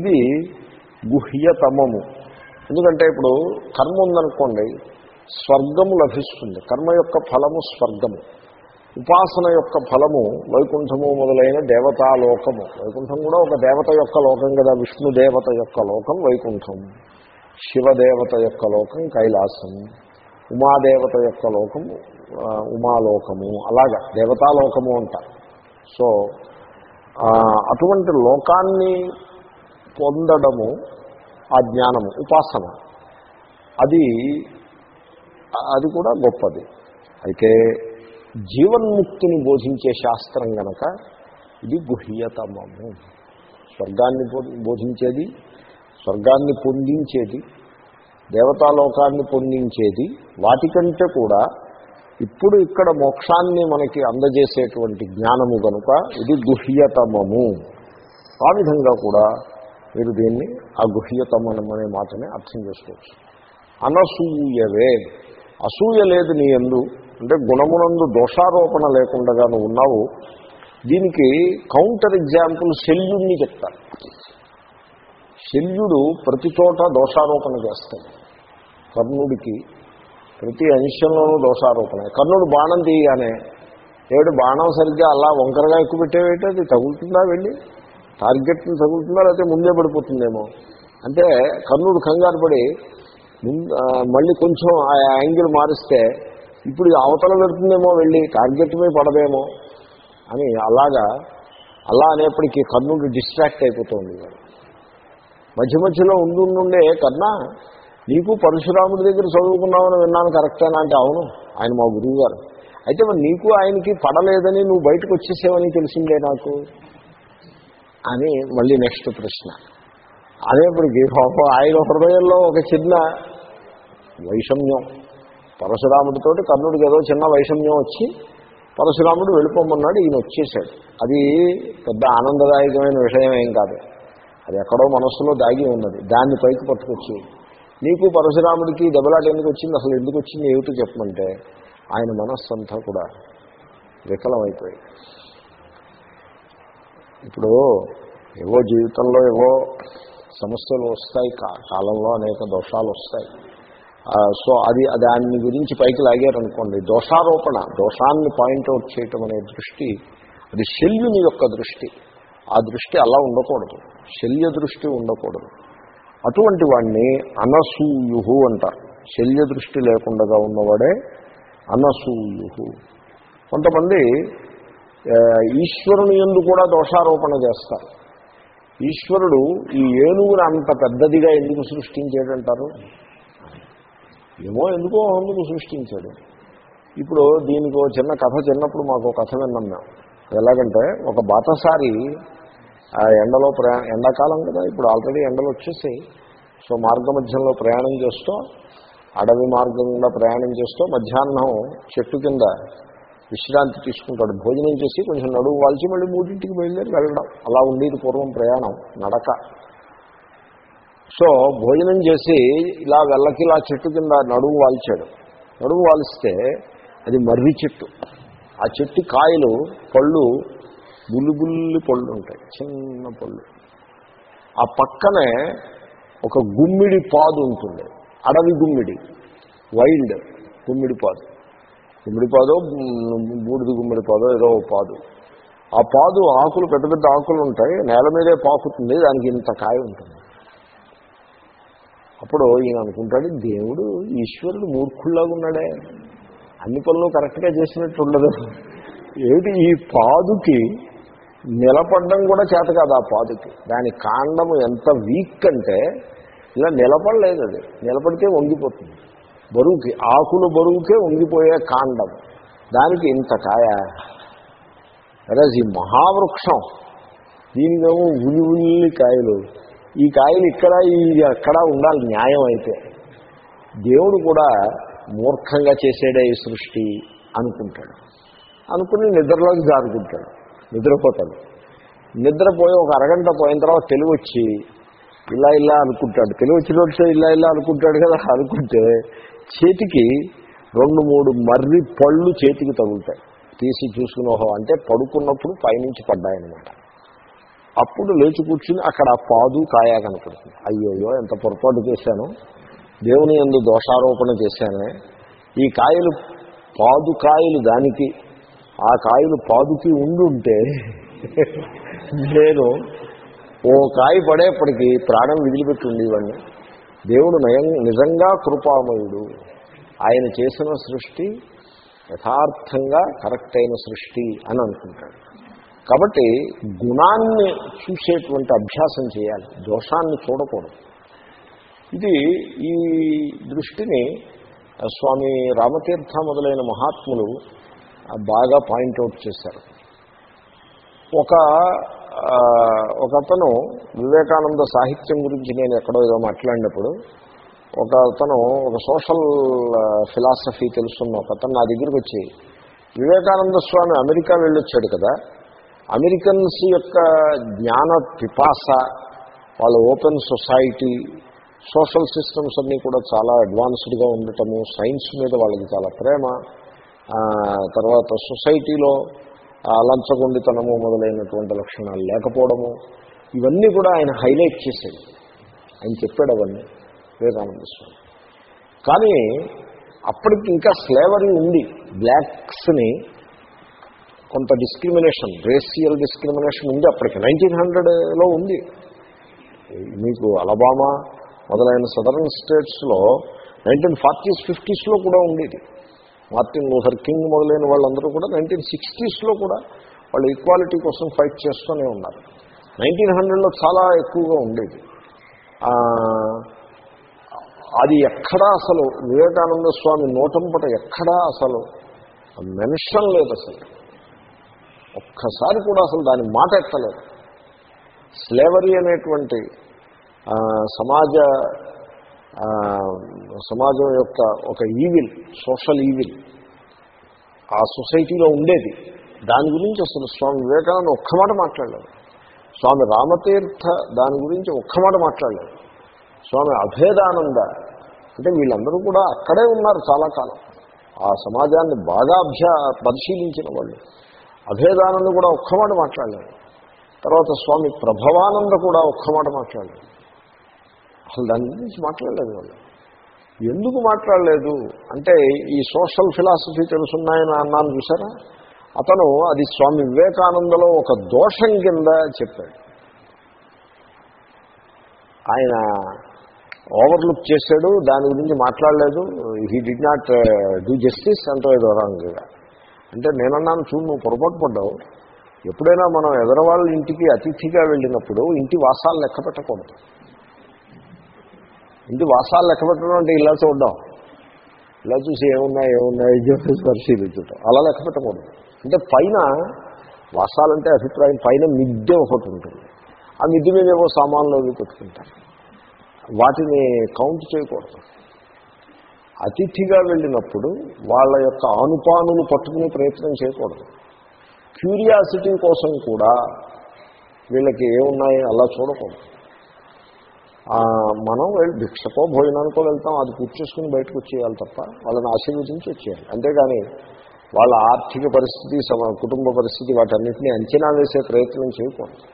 ఇది గుహ్యతమము. ఎందుకంటే ఇప్పుడు కర్మ ఉందనుకోండి స్వర్గము లభిస్తుంది. కర్మ యొక్క ఫలము స్వర్గము. ఉపాసన యొక్క ఫలము వైకుంఠము మొదలైన దేవతాలోకము వైకుంఠం కూడా ఒక దేవత యొక్క లోకం కదా. విష్ణు దేవత యొక్క లోకం వైకుంఠం. శివదేవత యొక్క లోకం కైలాసం. ఉమాదేవత యొక్క లోకము. ఉమాలోకము అలాగా దేవతాలోకము అంటారు సో అటువంటి లోకాన్ని పొందడము ఆ జ్ఞానము ఉపాసన. అది అది కూడా గొప్పది. అయితే జీవన్ముక్తిని బోధించే శాస్త్రం గనక ఇది గుహ్యతమము. స్వర్గాన్ని బో- బోధించేది స్వర్గాన్ని పొందించేది దేవతాలోకాన్ని పొందించేది వాటికంటే కూడా ఇప్పుడు ఇక్కడ మోక్షాన్ని మనకి అందజేసేటువంటి జ్ఞానము కనుక ఇది గుహ్యతమము. ఆ విధంగా కూడా మీరు దీన్ని ఆ గుహ్యతమనం అనే మాటని అర్థం చేసుకోవచ్చు. అనసూయవే. అసూయ లేదు నీ ఎందు అంటే గుణమునందు దోషారోపణ లేకుండా నువ్వు ఉన్నావు. దీనికి కౌంటర్ ఎగ్జాంపుల్ శల్యుణ్ణి చెప్తారు. శల్యుడు ప్రతి చోట దోషారోపణ చేస్తాడు. కర్ణుడికి ప్రతి అంశంలోనూ దోషారోపణ. కర్ణుడు బాణం తీయగానే ఏడు బాణం సరిగ్గా అలా వంకరగా ఎక్కువ పెట్టేవేటది అది తగులుతుందా వెళ్ళి? టార్గెట్ని తగులుతుందా లేకపోతే ముందే పడిపోతుందేమో? అంటే కర్ణుడు కంగారు పడి మళ్ళీ కొంచెం ఆ యాంగిల్ మారిస్తే ఇప్పుడు అవతల పెడుతుందేమో వెళ్ళి టార్గెట్ మీద పడదేమో అని అలాగా అలా అనేప్పటికీ కర్ణుడు డిస్ట్రాక్ట్ అయిపోతుంది. మధ్య మధ్యలో ఉండుండే ఉండే కన్నా నీకు పరశురాముడి దగ్గర చదువుకున్నావని విన్నాను కరెక్టేనా అంటే అవును ఆయన మా గురువు గారు అయితే మరి నీకు ఆయనకి పడలేదని నువ్వు బయటకు వచ్చేసేవని తెలిసిందే నాకు? అని మళ్ళీ నెక్స్ట్ ప్రశ్న. అదేప్పటికి పాప ఆయన హృదయంలో ఒక చిన్న వైషమ్యం. పరశురాముడితోటి కర్ణుడికి ఏదో చిన్న వైషమ్యం వచ్చి పరశురాముడు వెళ్ళిపోమన్నాడు ఈయన వచ్చేసాడు అది పెద్ద ఆనందదాయకమైన విషయం ఏం కాదు. అది ఎక్కడో మనస్సులో దాగి ఉన్నది. దాన్ని పైకి పట్టుకొచ్చి నీకు పరశురాముడికి దెబ్బలాట ఎందుకు వచ్చింది? అసలు ఎందుకు వచ్చింది? ఏమిటో చెప్పమంటే ఆయన మనస్సు అంతా కూడా వికలమైపోయి ఇప్పుడు ఏవో జీవితంలో ఏవో సమస్యలు వస్తాయి కా- కాలంలో అనేక దోషాలు వస్తాయి. సో అది దాని గురించి పైకి లాగారనుకోండి దోషారోపణ దోషాన్ని పాయింట్అవుట్ చేయటం అనే దృష్టి అది శల్యుని యొక్క దృష్టి. ఆ దృష్టి అలా ఉండకూడదు. శల్య దృష్టి ఉండకూడదు. అటువంటి వాడిని అనసూయు అంటారు. శల్య దృష్టి లేకుండా ఉన్నవాడే అనసూయు కొంతమంది ఈశ్వరుని ఎందు కూడా దోషారోపణ చేస్తారు. ఈశ్వరుడు ఈ ఏనుగును అంత పెద్దదిగా ఎందుకు సృష్టించాడంటారు? ఏమో ఎందుకో అందుకు సృష్టించాడు. ఇప్పుడు దీనికి చిన్న కథ చిన్నప్పుడు మాకు ఒక కథ విన్నాం మేము. ఎలాగంటే ఒక బతసారి ఆ ఎండలో ప్రయా ఎండాకాలం కదా ఇప్పుడు ఆల్రెడీ ఎండలు వచ్చేసాయి. సో మార్గ మధ్యంలో ప్రయాణం చేస్తూ అడవి మార్గం ప్రయాణం చేస్తూ మధ్యాహ్నం చెట్టు కింద విశ్రాంతి తీసుకుంటాడు. భోజనం చేసి కొంచెం నడువు వాల్చి మళ్ళీ మూడింటికి బయలుదేరి వెళ్ళడం. అలా ఉండేది పూర్వం ప్రయాణం. నడక. సో భోజనం చేసి ఇలా వెళ్ళకి ఇలా చెట్టు కింద నడువు వాల్చాడు. నడువు వాలిస్తే అది మర్రి చెట్టు. ఆ చెట్టు కాయలు పళ్ళు బుల్లు బుల్లి పళ్ళు ఉంటాయి. చిన్న పళ్ళు. ఆ పక్కనే ఒక గుమ్మిడి పాదు ఉంటుంది. అడవి గుమ్మిడి. వైల్డ్ గుమ్మిడి పాదు. గుమ్మిడి పాదో బూడిది బూడిద గుమ్మిడి పాదో ఏదో పాదు. ఆ పాదు ఆకులు పెద్ద పెద్ద ఆకులు ఉంటాయి నేల మీదే పాకుతుంది దానికి ఇంత కాయ ఉంటుంది. అప్పుడు ఈయన అనుకుంటాడు దేవుడు ఈశ్వరుడు మూర్ఖుల్లాగా ఉన్నాడే. అన్ని పనులు కరెక్ట్గా చేసినట్టు ఉండదు. ఏమిటి? ఈ పాదుకి నిలబడడం కూడా చేత కాదు ఆ పాదుకి. దాని కాండము ఎంత వీక్ అంటే ఇలా నిలబడలేదు అది. నిలబడితే వంగిపోతుంది. బరువుకి ఆకులు బరువుకే ఉండిపోయే కాండం. దానికి ఇంత కాయ? ఈ మహావృక్షం. దీనికేమో ఉలి ఉల్లి కాయలు. ఈ కాయలు ఇక్కడ ఈ అక్కడ ఉండాలి న్యాయం అయితే. దేవుడు కూడా మూర్ఖంగా చేసేడే ఈ సృష్టి అనుకుంటాడు. అనుకుని నిద్రలోకి జారుకుంటాడు. నిద్రపోతాడు. నిద్రపోయి ఒక అరగంట పోయిన తర్వాత తెలివి వచ్చి ఇలా ఇలా అనుకుంటాడు. తెలివి వచ్చినట్టు ఇలా ఇలా అనుకుంటాడు కదా అనుకుంటే చేతికి రెండు మూడు మర్రి పళ్ళు చేతికి తగులుతాయి. తీసి చూసుకుని ఓహో అంటే పడుకున్నప్పుడు పైనుంచి పడ్డాయన్నమాట. అప్పుడు లేచి కూర్చుని అక్కడ పాదు కాయ కనపడుతుంది. అయ్యయ్యో ఎంత పొరపాటు చేశాను. దేవుని ఎందు దోషారోపణ చేశానే. ఈ కాయలు పాదు కాయలు దానికి ఆ కాయలు పాదుకి ఉండుంటే నేను ఓ కాయ పడేప్పటికీ ప్రాణం విదిలిపెట్టి ఉండేవాడిని దేవుడు నయం నిజంగా కృపామయుడు. ఆయన చేసిన సృష్టి యథార్థంగా కరెక్ట్ అయిన సృష్టి అని అనుకుంటాడు. కాబట్టి గుణాన్ని చూసేటువంటి అభ్యాసం చేయాలి. దోషాన్ని చూడకూడదు. ఇది ఈ దృష్టిని స్వామి రామతీర్థ మొదలైన మహాత్ములు బాగా పాయింట్అవుట్ చేశారు. ఒక ఒకతను వివేకానంద సాహిత్యం గురించి నేను ఎక్కడో ఏదో మాట్లాడినప్పుడు ఒక అతను ఒక సోషల్ ఫిలాసఫీ తెలుసున్న ఒక అతను నా దగ్గరికి వచ్చి వివేకానంద స్వామి అమెరికా వెళ్ళొచ్చాడు కదా అమెరికన్స్ యొక్క జ్ఞాన పిపాస వాళ్ళ ఓపెన్ సొసైటీ సోషల్ సిస్టమ్స్ అన్నీ కూడా చాలా అడ్వాన్స్డ్గా ఉండటము సైన్స్ మీద వాళ్ళకి చాలా ప్రేమ తర్వాత సొసైటీలో లంచగొండితనము మొదలైనటువంటి లక్షణాలు లేకపోవడము ఇవన్నీ కూడా ఆయన హైలైట్ చేసేది ఆయన చెప్పాడు అవన్నీ వివేకానంద స్వామి కానీ అప్పటికి ఇంకా స్లేవరీ ఉంది. బ్లాక్స్ని కొంత డిస్క్రిమినేషన్ రేసియల్ డిస్క్రిమినేషన్ ఉంది అప్పటికి. నైన్టీన్ హండ్రెడ్లో ఉంది. మీకు అలబామా మొదలైన సదరన్ స్టేట్స్లో నైన్టీన్ ఫార్టీస్ ఫిఫ్టీస్లో కూడా ఉండేది. మార్టిన్ లూథర్ కింగ్ మొదలైన వాళ్ళందరూ కూడా నైన్టీన్ సిక్స్టీస్లో కూడా వాళ్ళు ఈక్వాలిటీ కోసం ఫైట్ చేస్తూనే ఉన్నారు. నైన్టీన్ హండ్రెడ్లో చాలా ఎక్కువగా ఉండేది. అది ఎక్కడా అసలు వివేకానంద స్వామి నోటంపట ఎక్కడా అసలు మెన్షన్ లేదు అసలు. ఒక్కసారి కూడా అసలు దాని మాట ఎక్కలేదు. స్లేవరీ అనేటువంటి సమాజ సమాజం యొక్క ఒక ఈవిల్ సోషల్ ఈవిల్ ఆ సొసైటీలో ఉండేది. దాని గురించి అసలు స్వామి వివేకానంద ఒక్క మాట మాట్లాడలేదు. స్వామి రామతీర్థ దాని గురించి ఒక్క మాట మాట్లాడలేదు. స్వామి అభేదానంద అంటే వీళ్ళందరూ కూడా అక్కడే ఉన్నారు చాలా కాలం. ఆ సమాజాన్ని బాగా అభ్యా పరిశీలించిన వాళ్ళు. అభేదానంద కూడా ఒక్క మాట మాట్లాడలేదు. తర్వాత స్వామి ప్రభవానంద కూడా ఒక్క మాట మాట్లాడలేదు. అసలు దాని గురించి మాట్లాడలేదు వాళ్ళు. ఎందుకు మాట్లాడలేదు? అంటే ఈ సోషల్ ఫిలాసఫీ తెలుసున్నాయని అన్నాను చూసారా? అతను అది స్వామి వివేకానందలో ఒక దోషం కింద చెప్పాడు. ఆయన ఓవర్లుక్ చేశాడు దాని గురించి మాట్లాడలేదు. He did not do justice అంటూ ఏదో రాంగ్గా అంటే నేనన్నాను చూడు నువ్వు పొరపాటు పడ్డావు. ఎప్పుడైనా మనం ఎదరవాళ్ళ ఇంటికి అతిథిగా వెళ్ళినప్పుడు ఇంటి వాసాలు లెక్క పెట్టకూడదు. ఇంటి వాసాలు లెక్క పెట్టడం అంటే ఇలా చూడడం. ఇలా చూసి ఏమున్నాయి ఏమున్నాయి చెప్పేసి పరిశీలించడం అలా లెక్క పెట్టకూడదు అంటే పైన వాసాలంటే అభిప్రాయం పైన మిద్దె ఒకటి ఉంటుంది. ఆ మిద్దె మీద ఏవో సామాన్లు అవి పెట్టుకుంటారు. వాటిని కౌంట్ చేయకూడదు. అతిథిగా వెళ్ళినప్పుడు వాళ్ళ యొక్క ఆనుపానులు పట్టుకునే ప్రయత్నం చేయకూడదు. క్యూరియాసిటీ కోసం కూడా వీళ్ళకి ఏమున్నాయి అలా చూడకూడదు. మనం వెళ్ళి భిక్షకో భోజనానికో వెళ్తాం అది పూర్తి చేసుకుని బయటకు వచ్చేయాలి తప్ప వాళ్ళని ఆశీర్వదించి వచ్చేయాలి. అంతేగాని వాళ్ళ ఆర్థిక పరిస్థితి సమ కుటుంబ పరిస్థితి వాటన్నింటినీ అంచనా వేసే ప్రయత్నం చేయకూడదు.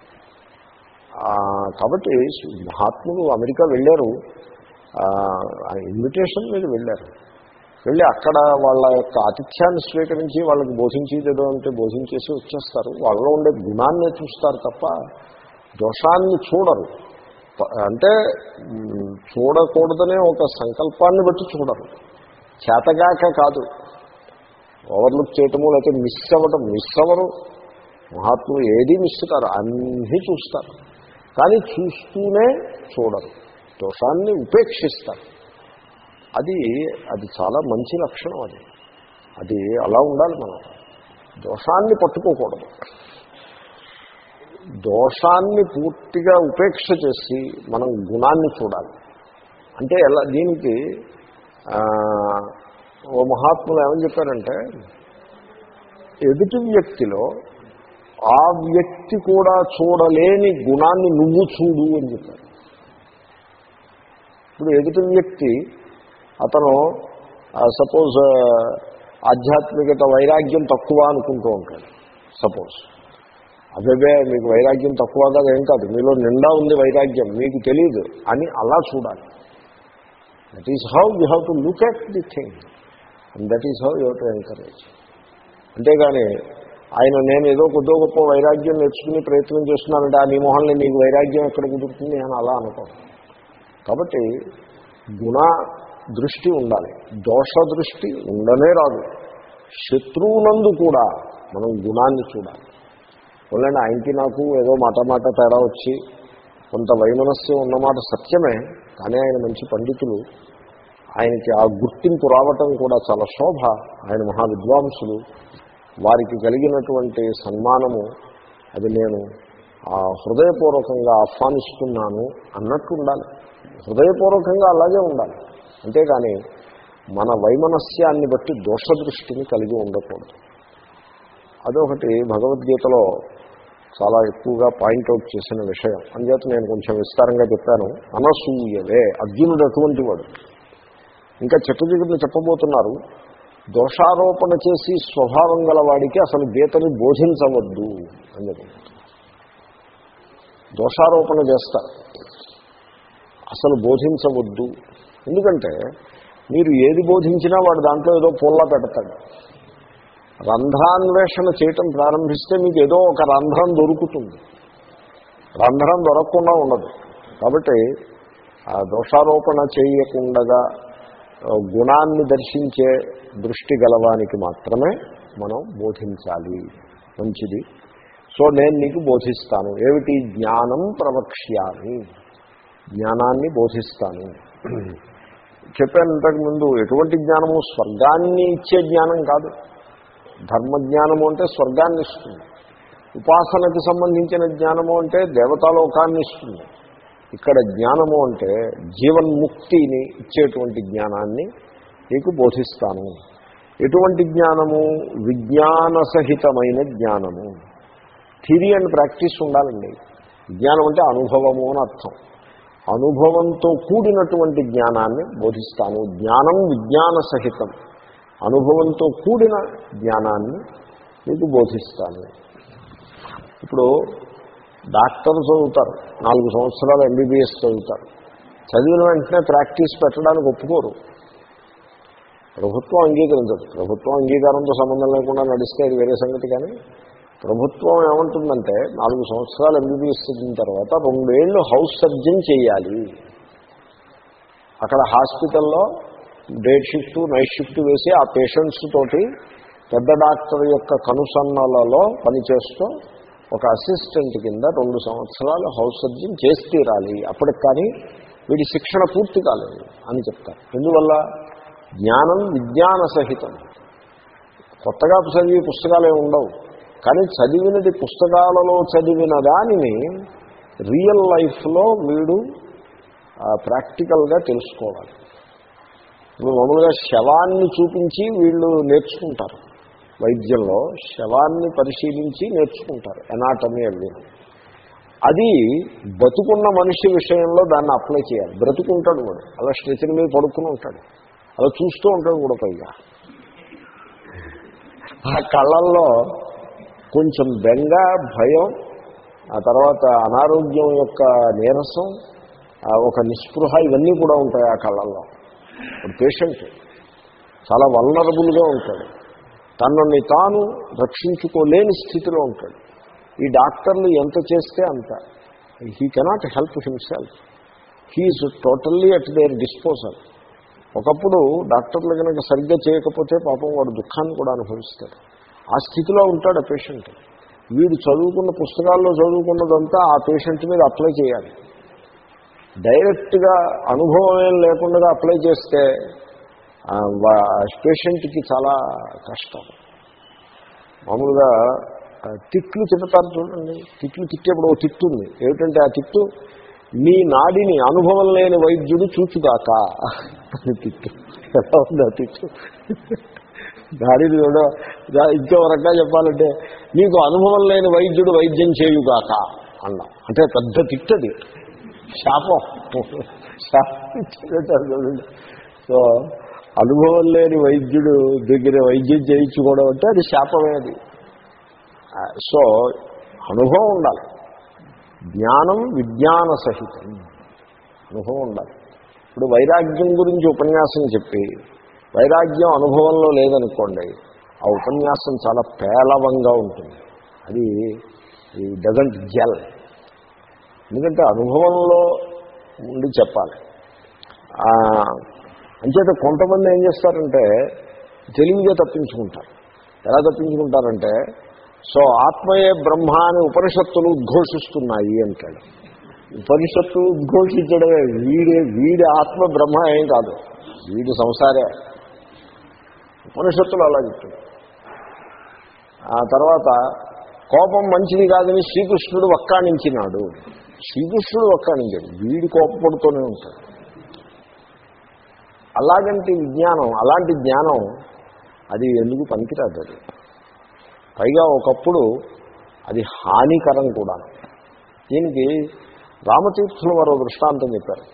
కాబట్టి మహాత్ములు అమెరికా వెళ్ళారు. ఇన్విటేషన్ మీద వెళ్ళారు. వెళ్ళి అక్కడ వాళ్ళ యొక్క ఆతిథ్యాన్ని స్వీకరించి వాళ్ళకి బోధించేదో అంటే బోధించేసి వచ్చేస్తారు. వాళ్ళలో ఉండే గుణాన్ని చూస్తారు తప్ప దోషాన్ని చూడరు. అంటే చూడకూడదనే ఒక సంకల్పాన్ని బట్టి చూడరు. చేతగాక కాదు. ఓవర్లుక్ చేయటము లేకపోతే మిస్ అవ్వటం మిస్ అవ్వరు. మహాత్ములు ఏది మిస్ కారు అన్నీ చూస్తారు. కానీ చూస్తూనే చూడరు. దోషాన్ని ఉపేక్షిస్తారు. అది అది చాలా మంచి లక్షణం అది. అది అలా ఉండాలి మనం. దోషాన్ని పట్టుకోకూడదు. దోషాన్ని పూర్తిగా ఉపేక్ష చేసి మనం గుణాన్ని చూడాలి. అంటే ఎలా దీనికి ఓ మహాత్ములు ఏమని చెప్పారంటే ఎదుటి వ్యక్తిలో ఆ వ్యక్తి కూడా చూడలేని గుణాన్ని నువ్వు చూడు అని చెప్పారు. ఇప్పుడు ఎదుటి వ్యక్తి అతను సపోజ్ ఆధ్యాత్మికత వైరాగ్యం తక్కువ అనుకుంటూ ఉంటాడు సపోజ్. అదే మీకు వైరాగ్యం తక్కువగా ఏం కాదు. మీలో నిండా ఉంది వైరాగ్యం మీకు తెలియదు అని అలా చూడాలి. That is how you have to look at the thing and that is how you to encourage అంతేగాని ఆయన నేను ఏదో కొద్దో గొప్ప వైరాగ్యం నేర్చుకుని ప్రయత్నం చేస్తున్నానంటే ఆ నీ మొహంలో నీకు వైరాగ్యం ఎక్కడ కుదురుతుంది? అని అలా అనుకో. కాబట్టి గుణ దృష్టి ఉండాలి. దోష దృష్టి ఉండనే రాదు. శత్రువునందు కూడా మనం గుణాన్ని చూడాలి. ఉండండి ఆయనకి నాకు ఏదో మాట మాట తేడా వచ్చి కొంత వైమనస్యం ఉన్నమాట సత్యమే కానీ ఆయన మంచి పండితులు. ఆయనకి ఆ గుర్తింపు రావటం కూడా చాలా శోభ. ఆయన మహా విద్వాంసులు వారికి కలిగినటువంటి సన్మానము అది నేను ఆ హృదయపూర్వకంగా ఆహ్వానిస్తున్నాను అన్నట్టు ఉండాలి. హృదయపూర్వకంగా అలాగే ఉండాలి. అంతేగాని మన వైమనస్యాన్ని బట్టి దోషదృష్టిని కలిగి ఉండకూడదు. అదొకటి భగవద్గీతలో చాలా ఎక్కువగా పాయింట్అవుట్ చేసిన విషయం. అంచేత నేను కొంచెం విస్తారంగా చెప్పాను. అనసూయవే అర్జునుడు అటువంటి వాడు. ఇంకా చెప్పదిగులు చెప్పబోతున్నారు. దోషారోపణ చేసి స్వభావం గల వాడికి అసలు గీతని బోధించవద్దు అని దోషారోపణ చేస్తారు అసలు బోధించవద్దు. ఎందుకంటే మీరు ఏది బోధించినా వాడు దాంట్లో ఏదో పొల్లా పెడతాడు. రంధ్రాన్వేషణ చేయటం ప్రారంభిస్తే మీకు ఏదో ఒక రంధ్రం దొరుకుతుంది. రంధ్రం దొరకకుండా ఉండదు. కాబట్టి ఆ దోషారోపణ చేయకుండా గుణాన్ని దర్శించే దృష్టి గలవానికి మాత్రమే మనం బోధించాలి. మంచిది. సో నేను నీకు బోధిస్తాను. ఏమిటి? జ్ఞానం ప్రవక్ష్యామి. జ్ఞానాన్ని బోధిస్తాను. చెప్పాను ఇంతకుముందు ఎటువంటి జ్ఞానము? స్వర్గాన్ని ఇచ్చే జ్ఞానం కాదు. ధర్మజ్ఞానము అంటే స్వర్గాన్ని ఇస్తుంది ఉపాసనకి సంబంధించిన జ్ఞానము అంటే దేవతాలోకాన్ని ఇస్తుంది ఇక్కడ జ్ఞానము అంటే జీవన్ముక్తిని ఇచ్చేటువంటి జ్ఞానాన్ని నీకు బోధిస్తాను. ఎటువంటి జ్ఞానము? విజ్ఞాన సహితమైన జ్ఞానము. థిరీ అండ్ ప్రాక్టీస్ ఉండాలండి. జ్ఞానం అంటే అనుభవము అని అర్థం. అనుభవంతో కూడినటువంటి జ్ఞానాన్ని బోధిస్తాను. జ్ఞానం విజ్ఞాన సహితం అనుభవంతో కూడిన జ్ఞానాన్ని మీకు బోధిస్తాను. ఇప్పుడు డాక్టర్ చదువుతారు నాలుగు సంవత్సరాలు ఎంబీబీఎస్ చదువుతారు. చదివిన వెంటనే ప్రాక్టీస్ పెట్టడానికి ఒప్పుకోరు. ప్రభుత్వం అంగీకరించదు. ప్రభుత్వం అంగీకారంతో సంబంధం లేకుండా నడిస్తే అది వేరే సంగతి కానీ ప్రభుత్వం ఏమంటుందంటే నాలుగు సంవత్సరాలు ఎంబీబీఎస్ చదివిన తర్వాత రెండేళ్ళు హౌస్ సర్జన్ చేయాలి. అక్కడ హాస్పిటల్లో డేట్ షిఫ్ట్ నైట్ షిఫ్ట్ వేసి ఆ పేషెంట్స్ తోటి పెద్ద డాక్టర్ యొక్క కనుసన్నలలో పనిచేస్తూ ఒక అసిస్టెంట్ కింద రెండు సంవత్సరాలు హౌస్ సర్జన్ చేసి తీరాలి. అప్పటికి కానీ వీడి శిక్షణ పూర్తి కాలేదు అని చెప్తారు. ఎందువల్ల? జ్ఞానం విజ్ఞాన సహితం. కొత్తగా చదివి పుస్తకాలే ఉండవు. కానీ చదివినది పుస్తకాలలో చదివిన దానిని రియల్ లైఫ్లో వీడు ప్రాక్టికల్గా తెలుసుకోవాలి. ఇప్పుడు మామూలుగా శవాన్ని చూపించి వీళ్ళు నేర్చుకుంటారు. వైద్యంలో శవాన్ని పరిశీలించి నేర్చుకుంటారు. ఎనాటమీ అవి. అది బతుకున్న మనిషి విషయంలో దాన్ని అప్లై చేయాలి. బ్రతుకుంటాడు వాడు. అలా స్ట్రెచర్ మీద పడుకుని ఉంటాడు. అలా చూస్తూ ఉంటాడు కూడా పైగా. ఆ కళ్ళల్లో కొంచెం బెంగ భయం ఆ తర్వాత అనారోగ్యం యొక్క నీరసం ఒక నిస్పృహ ఇవన్నీ కూడా ఉంటాయి ఆ కళ్ళల్లో. వాడు పేషెంట్ చాలా వల్నరబుల్గా ఉంటాడు. తనని తాను రక్షించుకోలేని స్థితిలో ఉంటాడు. ఈ డాక్టర్లు ఎంత చేస్తే అంత. He cannot help himself he is totally at their disposal ఒకప్పుడు డాక్టర్లు కనుక సరిగ్గా చేయకపోతే పాపం వాడు దుఃఖాన్ని కూడా అనుభవిస్తాడు. ఆ స్థితిలో ఉంటాడు ఆ పేషెంట్ వీడు చదువుకున్న పుస్తకాల్లో చదువుకున్నదంతా ఆ పేషెంట్ మీద అప్లై చేయాలి. డైరెక్ట్గా అనుభవం ఏం లేకుండా అప్లై చేస్తే పేషెంట్కి చాలా కష్టం. మామూలుగా తిట్లు తిడతారు చూడండి. తిట్లు తిట్టేప్పుడు ఓ తిట్టు ఉంది. ఏమిటంటే ఆ తిట్టు నీ నాడిని అనుభవం లేని వైద్యుడు చూచుదాక అని తిట్టు. ఎలా ఉంది ఆ తిట్టు? నాడిని కూడా ఇంకో రకంగా చెప్పాలంటే నీకు అనుభవం లేని వైద్యుడు వైద్యం చేయుగాక అన్నా. అంటే పెద్ద తిట్టది. శాపం శాపం సో అనుభవం లేని వైద్యుడు దగ్గర వైద్యం చేయించుకోవడం అంటే అది శాపమే అది. సో అనుభవం ఉండాలి. జ్ఞానం విజ్ఞాన సహితం. అనుభవం ఉండాలి. ఇప్పుడు వైరాగ్యం గురించి ఉపన్యాసం చెప్పి వైరాగ్యం అనుభవంలో లేదనుకోండి ఆ ఉపన్యాసం చాలా పేలవంగా ఉంటుంది. అది డజంట్ జెల్ ఎందుకంటే అనుభవంలో ఉండి చెప్పాలి. అంచేత కొంతమంది ఏం చేస్తారంటే తెలివిగా తప్పించుకుంటారు. ఎలా తప్పించుకుంటారంటే సో ఆత్మయే బ్రహ్మ అని ఉపనిషత్తులు ఉద్ఘోషిస్తున్నాయి అంటాడు. ఉపనిషత్తు ఉద్ఘోషించడమే వీడే వీడి ఆత్మ బ్రహ్మ ఏం కాదు. వీడి సంసారే. ఉపనిషత్తులు అలా చెప్తుంది ఆ తర్వాత కోపం మంచిది కాదని శ్రీకృష్ణుడు వక్కాణించినాడు. శ్రీకృష్ణుడు వక్కాణించాడు వీడి కోపపడుతూనే ఉంటాడు. అలాగంటి విజ్ఞానం అలాంటి జ్ఞానం అది ఎందుకు పనికిరాదు అది? పైగా ఒకప్పుడు అది హానికరం కూడా. దీనికి రామతీర్థులు మరో దృష్టాంతం చెప్పారు.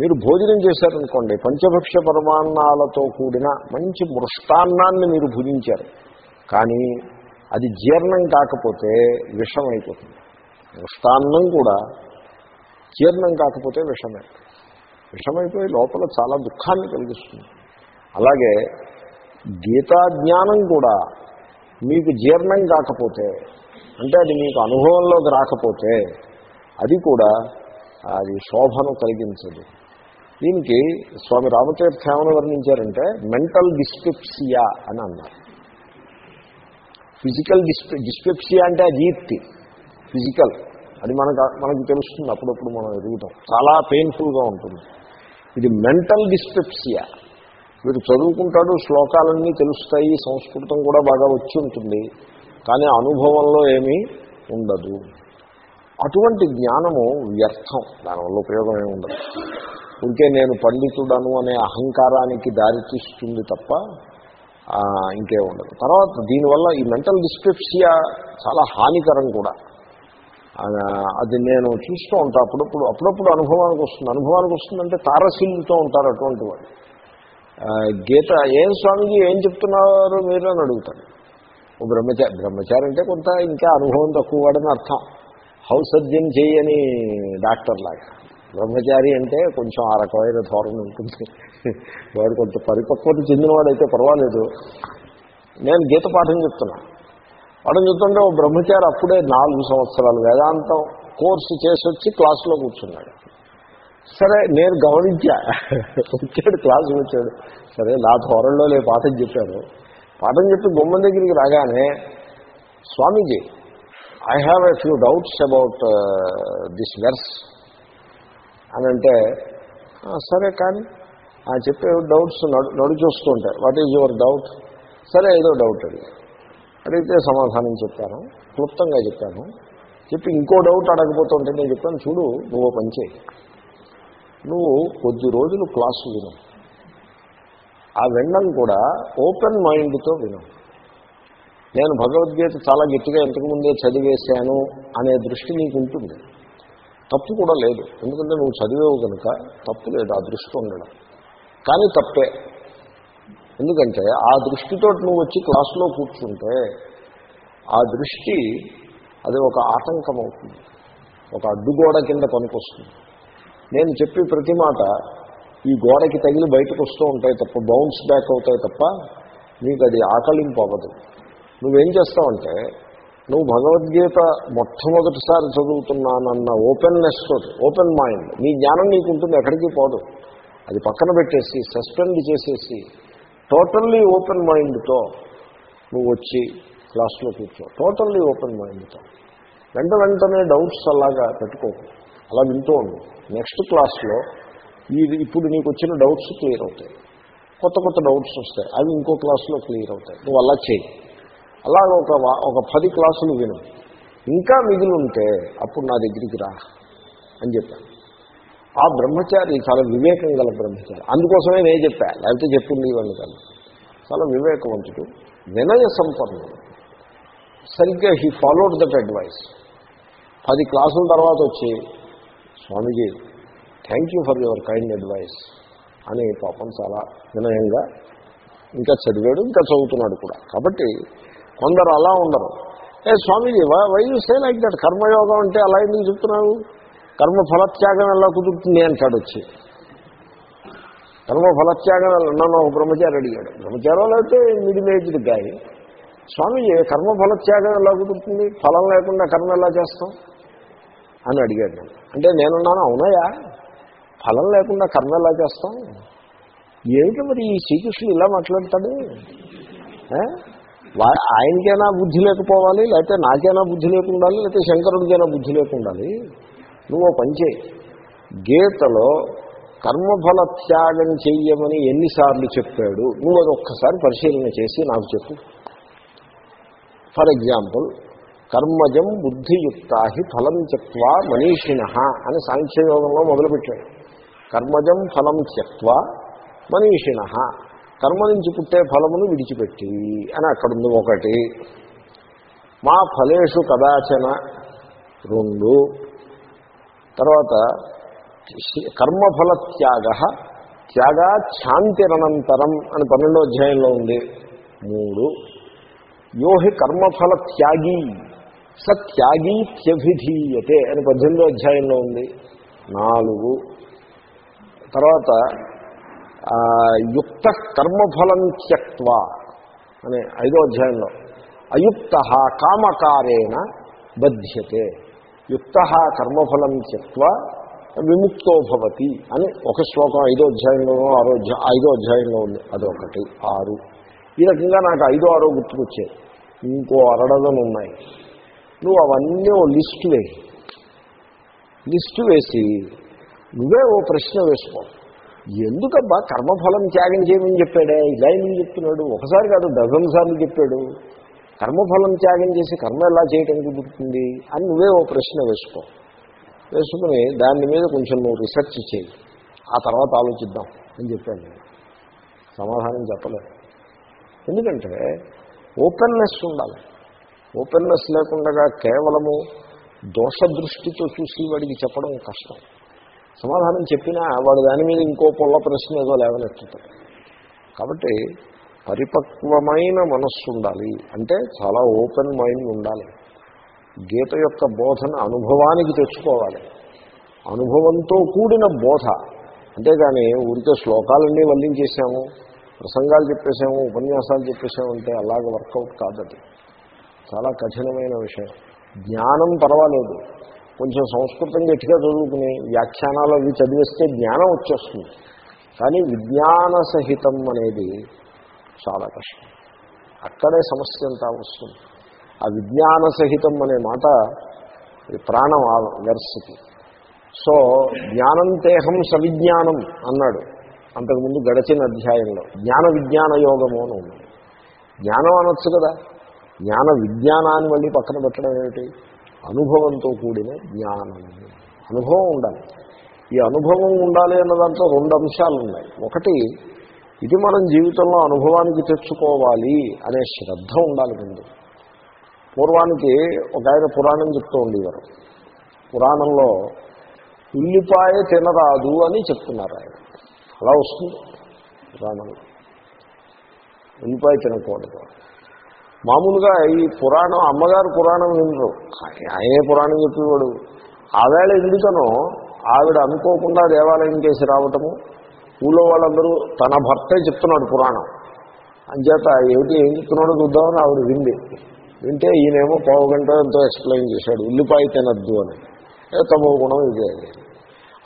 మీరు భోజనం చేశారనుకోండి పంచభక్ష పరమాన్నాలతో కూడిన మంచి మృష్టాన్నాన్ని మీరు భుజించారు. కానీ అది జీర్ణం కాకపోతే విషం అయిపోతుంది. మిష్టాన్నం కూడా జీర్ణం కాకపోతే విషమే. విషమైపోయి లోపల చాలా దుఃఖాన్ని కలిగిస్తుంది. అలాగే గీతా జ్ఞానం కూడా మీకు జీర్ణం కాకపోతే అంటే అది మీకు అనుభవంలోకి రాకపోతే అది కూడా అది శోభను కలిగించదు. దీనికి స్వామి రామతీర్థ ఏమని వర్ణించారంటే మెంటల్ డిస్పెప్సియా అని అన్నారు. ఫిజికల్ డిస్పె డిస్పెప్సియా అంటే అజీప్తి ఫిజికల్. అది మనకు మనకు తెలుస్తుంది అప్పుడప్పుడు మనం ఎదుగుతాం. చాలా పెయిన్ఫుల్గా ఉంటుంది. ఇది మెంటల్ డిస్పెప్సియా వీడు చదువుకుంటాడు శ్లోకాలన్నీ తెలుస్తాయి సంస్కృతం కూడా బాగా వచ్చి ఉంటుంది. కానీ అనుభవంలో ఏమీ ఉండదు. అటువంటి జ్ఞానము వ్యర్థం. దానివల్ల ఉపయోగం ఏమి ఉండదు. ఇంకే నేను పండితుడను అనే అహంకారానికి దారితీస్తుంది తప్ప ఇంకే ఉండదు. తర్వాత దీనివల్ల ఈ మెంటల్ డిస్పెప్సియా చాలా హానికరం కూడా. అది నేను చూస్తూ ఉంటా. అప్పుడప్పుడు అప్పుడప్పుడు అనుభవానికి వస్తుంది. అనుభవానికి వస్తుందంటే తారసిల్లుతూ ఉంటారు అటువంటి వాడు గీత ఏం స్వామిజీ ఏం చెప్తున్నారు మీరు? అని అడుగుతాడు. ఓ బ్రహ్మచారి బ్రహ్మచారి అంటే కొంత ఇంకా అనుభవం తక్కువ వాడని అర్థం. హౌస్ సర్జన్ చేయని డాక్టర్ లాగా. బ్రహ్మచారి అంటే కొంచెం ఆ రకమైన ధోరణి ఉంటుంది. వాడు కొంత పరిపక్వత చెందినవాడైతే పర్వాలేదు. నేను గీత పాఠం చెప్తున్నా. పాఠం చూస్తుంటే ఓ బ్రహ్మచారి అప్పుడే నాలుగు సంవత్సరాలు వేదాంతం కోర్సు చేసి వచ్చి క్లాసులో కూర్చున్నాడు. సరే నేను గమనించా. వచ్చాడు క్లాసు వచ్చాడు. సరే నా ధోరణిలో లే పాఠం చెప్పాను. పాఠం చెప్పి బొమ్మ దగ్గరికి రాగానే Swamiji I have a few doubts about this verse అని అంటే సరే కానీ ఆ చెప్పే డౌట్స్ నడు నడు చూస్తుంటాయి వాట్ ఈజ్ యువర్ డౌట్ సరే ఏదో డౌట్ అది. అడిగితే సమాధానం చెప్పాను క్లుప్తంగా చెప్పాను. చెప్పి ఇంకో డౌట్ అడగబోతుంటే నేను చెప్పాను చూడు నువ్వు పనిచేయి నువ్వు కొద్ది రోజులు క్లాసు విను. ఆ వినడం కూడా ఓపెన్ మైండ్తో విను. నేను భగవద్గీత చాలా గట్టిగా ఇంతకుముందే చదివేశాను అనే దృష్టి నీకు ఉంటుంది తప్పు కూడా లేదు. ఎందుకంటే నువ్వు చదివేవు కనుక తప్పు లేదు ఆ దృష్టి ఉండడం. కానీ తప్పే. ఎందుకంటే ఆ దృష్టితో నువ్వు వచ్చి క్లాసులో కూర్చుంటే ఆ దృష్టి అది ఒక ఆటంకం అవుతుంది. ఒక అడ్డుగోడ కింద పనికొస్తుంది. నేను చెప్పి ప్రతి మాట ఈ గోడకి తగిలి బయటకు వస్తూ ఉంటాయి తప్ప బౌన్స్ బ్యాక్ అవుతాయి తప్ప నీకు అది ఆకలింపు అవ్వదు. నువ్వేం చేస్తావంటే నువ్వు భగవద్గీత మొట్టమొదటిసారి చదువుతున్నానన్న ఓపెన్నెస్ తోటి ఓపెన్ మైండ్ నీ జ్ఞానం నీకు ఉంటుంది ఎక్కడికి పోదు. అది పక్కన పెట్టేసి సస్పెండ్ చేసేసి టోటల్లీ ఓపెన్ మైండ్తో నువ్వు వచ్చి క్లాస్లో కూర్చో. టోటల్లీ ఓపెన్ మైండ్తో. వెంట వెంటనే డౌట్స్ అలాగా పెట్టుకోకు. అలా వింటూ ఉండు. నెక్స్ట్ క్లాస్లో ఈ ఇప్పుడు నీకు వచ్చిన డౌట్స్ క్లియర్ అవుతాయి. కొత్త కొత్త డౌట్స్ వస్తాయి. అవి ఇంకో క్లాస్లో క్లియర్ అవుతాయి. నువ్వు అలా చేయి. అలా ఒక వా- ఒక పది క్లాసులు విను. ఇంకా మిగిలి ఉంటే అప్పుడు నా దగ్గరికి రా అని చెప్పాను. ఆ బ్రహ్మచారి చాలా వివేకం గల బ్రహ్మచారి. అందుకోసమే నేను చెప్పా లేకపోతే చెప్పింది ఇవన్నీ కాదు. చాలా వివేకవంతుడు వినయ సంపన్నుడు. సరిగ్గా హీ ఫాలోడ్ దట్ అడ్వైస్ పది క్లాసుల తర్వాత వచ్చి Swamiji thank you for your kind advice అని పాపం చాలా వినయంగా ఇంకా చదివాడు ఇంకా చదువుతున్నాడు కూడా. కాబట్టి కొందరు అలా ఉండరు. ఏ Swamiji why you say like that కర్మయోగం అంటే అలా ఎందుకు చెప్తున్నావు కర్మ ఫలత్యాగం ఎలా కుదురుతుంది అంటాడు వచ్చి. కర్మ ఫలత్యాగం నన్ను ఒక బ్రహ్మచారి అడిగాడు. బ్రహ్మచారం లేకపోతే మిడిల్ ఏజ్డ్ గాయ స్వామీజీ కర్మ ఫలత్యాగం ఎలా కుదురుతుంది? ఫలం లేకుండా కర్మ ఎలా చేస్తాం? అని అడిగాడు. నేను అంటే నేనున్నాను అవునయా ఫలం లేకుండా కర్మ ఎలా చేస్తాం? ఏమిటి మరి ఈ శ్రీకృష్ణుడు ఇలా మాట్లాడతాడు? వా- ఆయనకైనా బుద్ధి లేకపోవాలి లేకపోతే నాకైనా బుద్ధి లేకుండాలి లేకపోతే శంకరుడికైనా బుద్ధి లేకుండాలి? నువ్వు ఓ పని చేయి. గీతలో కర్మఫల త్యాగం చెయ్యమని ఎన్నిసార్లు చెప్పాడు. నువ్వు అది ఒక్కసారి పరిశీలన చేసి నాకు చెప్పు. ఫర్ ఎగ్జాంపుల్ కర్మజం బుద్ధియుక్తాహి ఫలం త్యక్వా మనీషిణ అని సాంఖ్యయోగంలో మొదలుపెట్టాడు. కర్మజం ఫలం త్యక్వా మనీషిణ. కర్మ నుంచి పుట్టే ఫలమును విడిచిపెట్టి అని అక్కడుంది ఒకటి. మా ఫలేషు కదాచన రెండు. తర్వాత కర్మఫల త్యాగ త్యాగ ఛాంతిరనంతరం అని పన్నెండో అధ్యాయంలో ఉంది. మూడు. యోహి కర్మఫల త్యాగి సత్యాగి త్యభిధీయతే అని పద్దెనిమిదో అధ్యాయంలో ఉంది. నాలుగు. తర్వాత యుక్త కర్మఫలం త్యక్వా అని ఐదో అధ్యాయంలో. అయుక్త కామకారేణ బధ్యతే. యుక్త కర్మఫలం త్యక్వ విముక్తో భవతి అని ఒక శ్లోకం ఐదో అధ్యాయంలోనో ఆరో ఐదో అధ్యాయంలో ఉంది. అదొకటి ఆరు. ఈ రకంగా నాకు ఐదో ఆరో గుర్తుకొచ్చాయి. ఇంకో అరడదలు ఉన్నాయి. నువ్వు అవన్నీ ఓ లిస్టు వేయి. లిస్టు వేసి నువ్వే ఓ ప్రశ్న వేసుకో. ఎందుకబ్బా కర్మఫలం త్యాగం చేయమని చెప్పాడే? ఇలా ఎందుకు చెప్తున్నాడు? ఒకసారి కాదు డజన్ సార్లు చెప్పాడు. కర్మఫలం త్యాగం చేసి కర్మ ఎలా చేయటం కుదురుతుంది అని నువ్వే ఓ ప్రశ్న వేసుకో. వేసుకుని దాని మీద కొంచెం నువ్వు రీసెర్చ్ చేయి. ఆ తర్వాత ఆలోచిద్దాం అని చెప్పాను నేను. సమాధానం చెప్పలేదు. ఎందుకంటే ఓపెన్నెస్ ఉండాలి. ఓపెన్నెస్ లేకుండా కేవలము దోష దృష్టితో చూసి వాడికి చెప్పడం కష్టం. సమాధానం చెప్పినా వాడు దాని మీద ఇంకో పొల్ల ప్రశ్న ఏదో లేవనెత్తుతాడు. కాబట్టి పరిపక్వమైన మనస్సు ఉండాలి అంటే చాలా ఓపెన్ మైండ్ ఉండాలి. గీత యొక్క బోధన అనుభవానికి తెచ్చుకోవాలి. అనుభవంతో కూడిన బోధ. అంతేగాని ఊరికే శ్లోకాలన్నీ వల్లించేసాము ప్రసంగాలు చెప్పేసాము ఉపన్యాసాలు చెప్పేసాము అంటే అలాగ వర్కౌట్ కాదది. చాలా కఠినమైన విషయం. జ్ఞానం పర్వాలేదు. కొంచెం సంస్కృతం గట్టిగా చదువుకుని వ్యాఖ్యానాలు అవి చదివేస్తే జ్ఞానం వచ్చేస్తుంది. కానీ విజ్ఞాన సహితం అనేది చాలా కష్టం. అక్కడే సమస్య అంతా వస్తుంది. ఆ విజ్ఞాన సహితం అనే మాట ప్రాణం ఆ వెర్స్కి. సో జ్ఞానం తేహం సవిజ్ఞానం అన్నాడు. అంతకుముందు గడచిన అధ్యాయంలో. జ్ఞాన విజ్ఞాన యోగము అని ఉంది. జ్ఞానం అనొచ్చు కదా. జ్ఞాన విజ్ఞానాన్ని మళ్ళీ పక్కన పెట్టడం ఏమిటి? అనుభవంతో కూడిన జ్ఞానం. అనుభవం ఉండాలి. ఈ అనుభవం ఉండాలి అన్న దాంట్లో రెండు అంశాలు ఉన్నాయి. ఒకటి ఇది మనం జీవితంలో అనుభవానికి తెచ్చుకోవాలి అనే శ్రద్ధ ఉండాలి ముందు. పూర్వానికి ఒక ఆయన పురాణం చెప్తూ ఉండేవారు. పురాణంలో ఉల్లిపాయ తినరాదు అని చెప్తున్నారు ఆయన. అలా వస్తుంది పురాణంలో. ఉల్లిపాయ తినకూడదు. మామూలుగా ఈ పురాణం అమ్మగారు పురాణం వినరు. ఆయనే పురాణం చెప్పేవాడు. ఆవేళ ఎందుకనో ఆవిడ అనుకోకుండా దేవాలయం చేసి రావటము ఊళ్ళో వాళ్ళందరూ తన భర్తే చెప్తున్నాడు పురాణం. అంచేత ఏమిటి ఏం చెప్తున్నాడో చూద్దామని ఆవిడ వింది. వింటే ఈయనేమో పావు గంట ఎంతో ఎక్స్ప్లెయిన్ చేశాడు ఉల్లిపాయ తినద్దు అని. తమో గుణం ఇదే.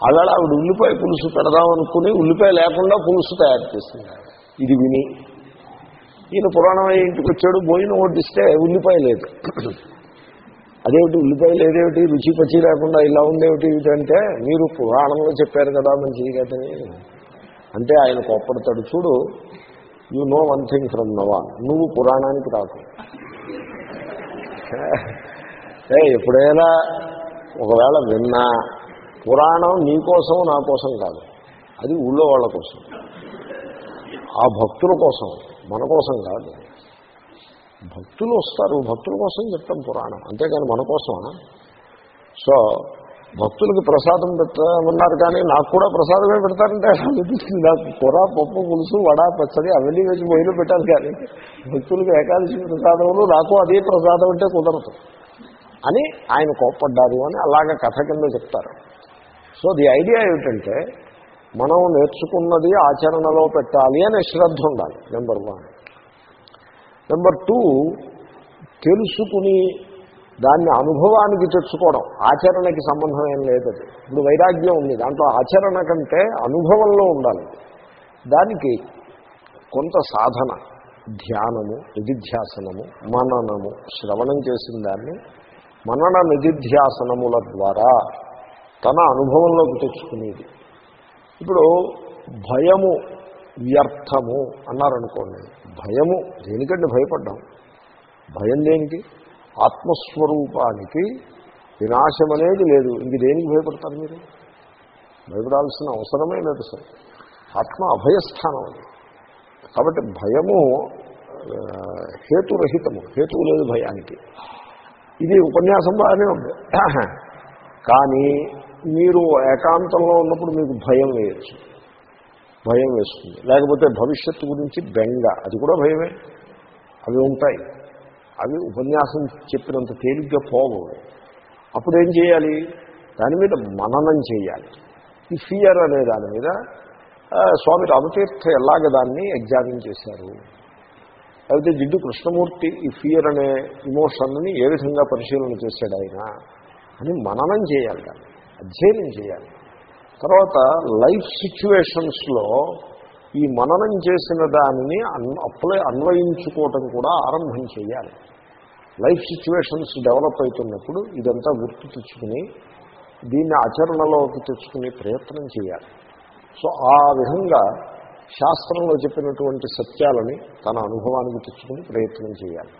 అలాడ ఆవిడ ఉల్లిపాయ పులుసు పెడదామనుకుని ఉల్లిపాయ లేకుండా పులుసు తయారు చేసింది. ఇది విని ఈయన పురాణం ఇంటికి వచ్చాడు భోజనం వడ్డిస్తే ఉల్లిపాయ లేదు. అదేమిటి ఉల్లిపాయ లేదేమిటి? రుచి పచ్చి లేకుండా ఇలా ఉండేమిటి ఏమిటంటే మీరు పురాణంలో చెప్పారు కదా మంచిది కదని అంటే ఆయన కోప్పడతాడు చూడు you know one thing from నవా నువ్వు పురాణానికి రాకు. ఏ ఎప్పుడైనా ఒకవేళ విన్నా పురాణం నీ కోసం నా కోసం కాదు. అది ఊళ్ళో వాళ్ళ కోసం. ఆ భక్తుల కోసం మన కోసం కాదు. భక్తులు వస్తారు భక్తుల కోసం చెప్తాం పురాణం. అంతేకాని మన కోసమా? సో భక్తులకు ప్రసాదం పెట్టమన్నారు కానీ నాకు కూడా ప్రసాదమే పెడతారంటే అనిపిస్తుంది? నాకు కూర పప్పు పులుసు వడ పచ్చడి అవన్నీ వేసి మొయిలు పెట్టాలి కానీ భక్తులకు ఏకాదశి ప్రసాదములు నాకు అదే ప్రసాదం అంటే కుదరదు. అని ఆయన కోప్పడ్డారు అని అలాగ కథ కింద చెప్తారు. సో ది ఐడియా ఏమిటంటే మనం నేర్చుకున్నది ఆచరణలో పెట్టాలి అనే శ్రద్ధ ఉండాలి నెంబర్ వన్. నెంబర్ టూ తెలుసుకుని దాన్ని అనుభవానికి తెచ్చుకోవడం ఆచరణకి సంబంధం ఏం లేదు అది. ఇప్పుడు వైరాగ్యం ఉంది దాంట్లో ఆచరణ కంటే అనుభవంలో ఉండాలి. దానికి కొంత సాధన ధ్యానము నిధిధ్యాసనము మననము శ్రవణం చేసిన దాన్ని మనన నిధిధ్యాసనముల ద్వారా తన అనుభవంలోకి తెచ్చుకునేది. ఇప్పుడు భయము వ్యర్థము అన్నారనుకోండి భయము దేనికంటే భయపడ్డాం? భయం దేనికి? ఆత్మస్వరూపానికి వినాశం అనేది లేదు. ఇంక దేనికి భయపడతారు మీరు? భయపడాల్సిన అవసరమే లేదు సార్. ఆత్మ అభయస్థానం అది. కాబట్టి భయము హేతురహితము. హేతువు లేదు భయానికి. ఇది ఉపన్యాసం బాగానే ఉంది. కానీ మీరు ఏకాంతంలో ఉన్నప్పుడు మీకు భయం వేయచ్చు. భయం వేస్తుంది. లేకపోతే భవిష్యత్తు గురించి బెంగ. అది కూడా భయమే. అవి ఉంటాయి. అవి ఉపన్యాసం చెప్పినంత తేలిగ్గా పోవు. అప్పుడు ఏం చేయాలి? దాని మీద మననం చేయాలి. ఈ ఫియర్ అనే దాని మీద స్వామి రామతీర్థ ఎలాగ దాన్ని ఎగ్జామిన్ చేశారు? అయితే జిడ్డు కృష్ణమూర్తి ఈ ఫియర్ అనే ఇమోషన్ని ఏ విధంగా పరిశీలన చేశాడు ఆయన? అని మననం చేయాలి దాన్ని అధ్యయనం చేయాలి. తర్వాత లైఫ్ సిచ్యువేషన్స్లో ఈ మననం చేసిన దానిని అన్ అప్లై అన్వయించుకోవటం కూడా ఆరంభం చేయాలి. లైఫ్ సిచ్యువేషన్స్ డెవలప్ అవుతున్నప్పుడు ఇదంతా గుర్తు తెచ్చుకుని దీన్ని ఆచరణలోకి తెచ్చుకునే ప్రయత్నం చేయాలి. సో ఆ విధంగా శాస్త్రంలో చెప్పినటువంటి సత్యాలని తన అనుభవానికి తెచ్చుకుని ప్రయత్నం చేయాలి.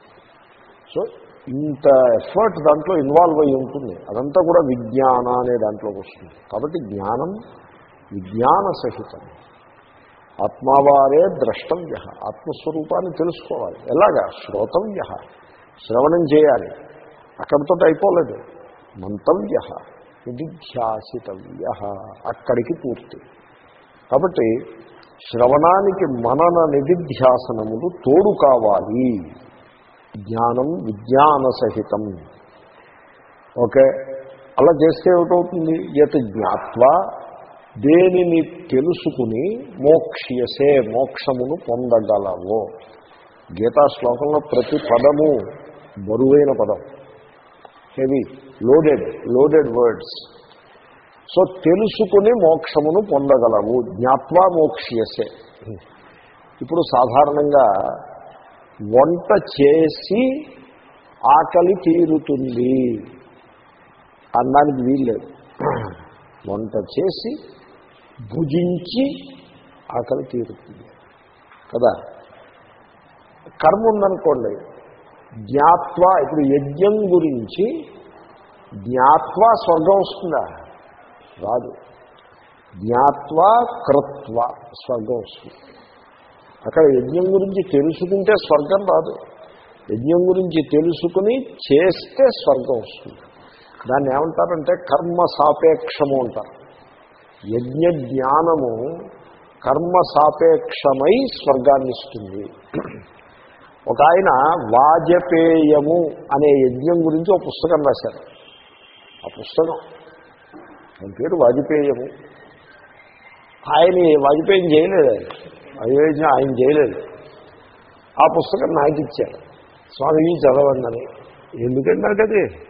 సో ఇంత ఎఫర్ట్ దాంట్లో ఇన్వాల్వ్ అయి ఉంటుంది. అదంతా కూడా విజ్ఞాన అనే దాంట్లోకి వస్తుంది. కాబట్టి జ్ఞానం విజ్ఞాన సహితం. ఆత్మావారే ద్రష్టవ్య ఆత్మస్వరూపాన్ని తెలుసుకోవాలి. ఎలాగా? శ్రోతవ్య శ్రవణం చేయాలి. అక్కడితో అయిపోలేదు. మంతవ్య నిధిధ్యాసితవ్య అక్కడికి పూర్తి. కాబట్టి శ్రవణానికి మనన నిధిధ్యాసనములు తోడు కావాలి. జ్ఞానం విజ్ఞాన సహితం ఓకే? అలా చేస్తే ఏమిటవుతుంది? యత్ జ్ఞాత్వా దేనిని తెలుసుకుని మోక్ష్యసే మోక్షమును పొందగలవో. గీతా శ్లోకంలో ప్రతి పదము బరువైన పదం. Heavy loaded loaded words so తెలుసుకుని మోక్షమును పొందగలవు. జ్ఞాత్వా మోక్ష్యసే. ఇప్పుడు సాధారణంగా వంట చేసి ఆకలి తీరుతుంది. అనడానికి వీల్లేదు. వంట చేసి భుజించి ఆకలి తీరుతుంది. కదా? కర్మ ఉందనుకోండి. జ్ఞాత్వ ఇప్పుడు యజ్ఞం గురించి జ్ఞాత్వ స్వర్గం వస్తుందా? రాదు. జ్ఞాత్వ కృత్వ స్వర్గం వస్తుంది. అక్కడ యజ్ఞం గురించి తెలుసుకుంటే స్వర్గం రాదు. యజ్ఞం గురించి తెలుసుకుని చేస్తే స్వర్గం వస్తుంది. దాన్ని ఏమంటారంటే కర్మ సాపేక్షము అంటారు. యజ్ఞ జ్ఞానము కర్మ సాపేక్షమై స్వర్గాన్ని ఇస్తుంది ఒక ఆయన వాజపేయము అనే యజ్ఞం గురించి ఒక పుస్తకం రాశారు. ఆ పుస్తకం ఆయన పేరు వాజపేయము. ఆయన వాజపేయం చేయలేదు ఆయన. ఆయన చేయలేదు. ఆ పుస్తకం నాకు ఇచ్చారు స్వామి చదవండి ఎందుకంటే నాకు అది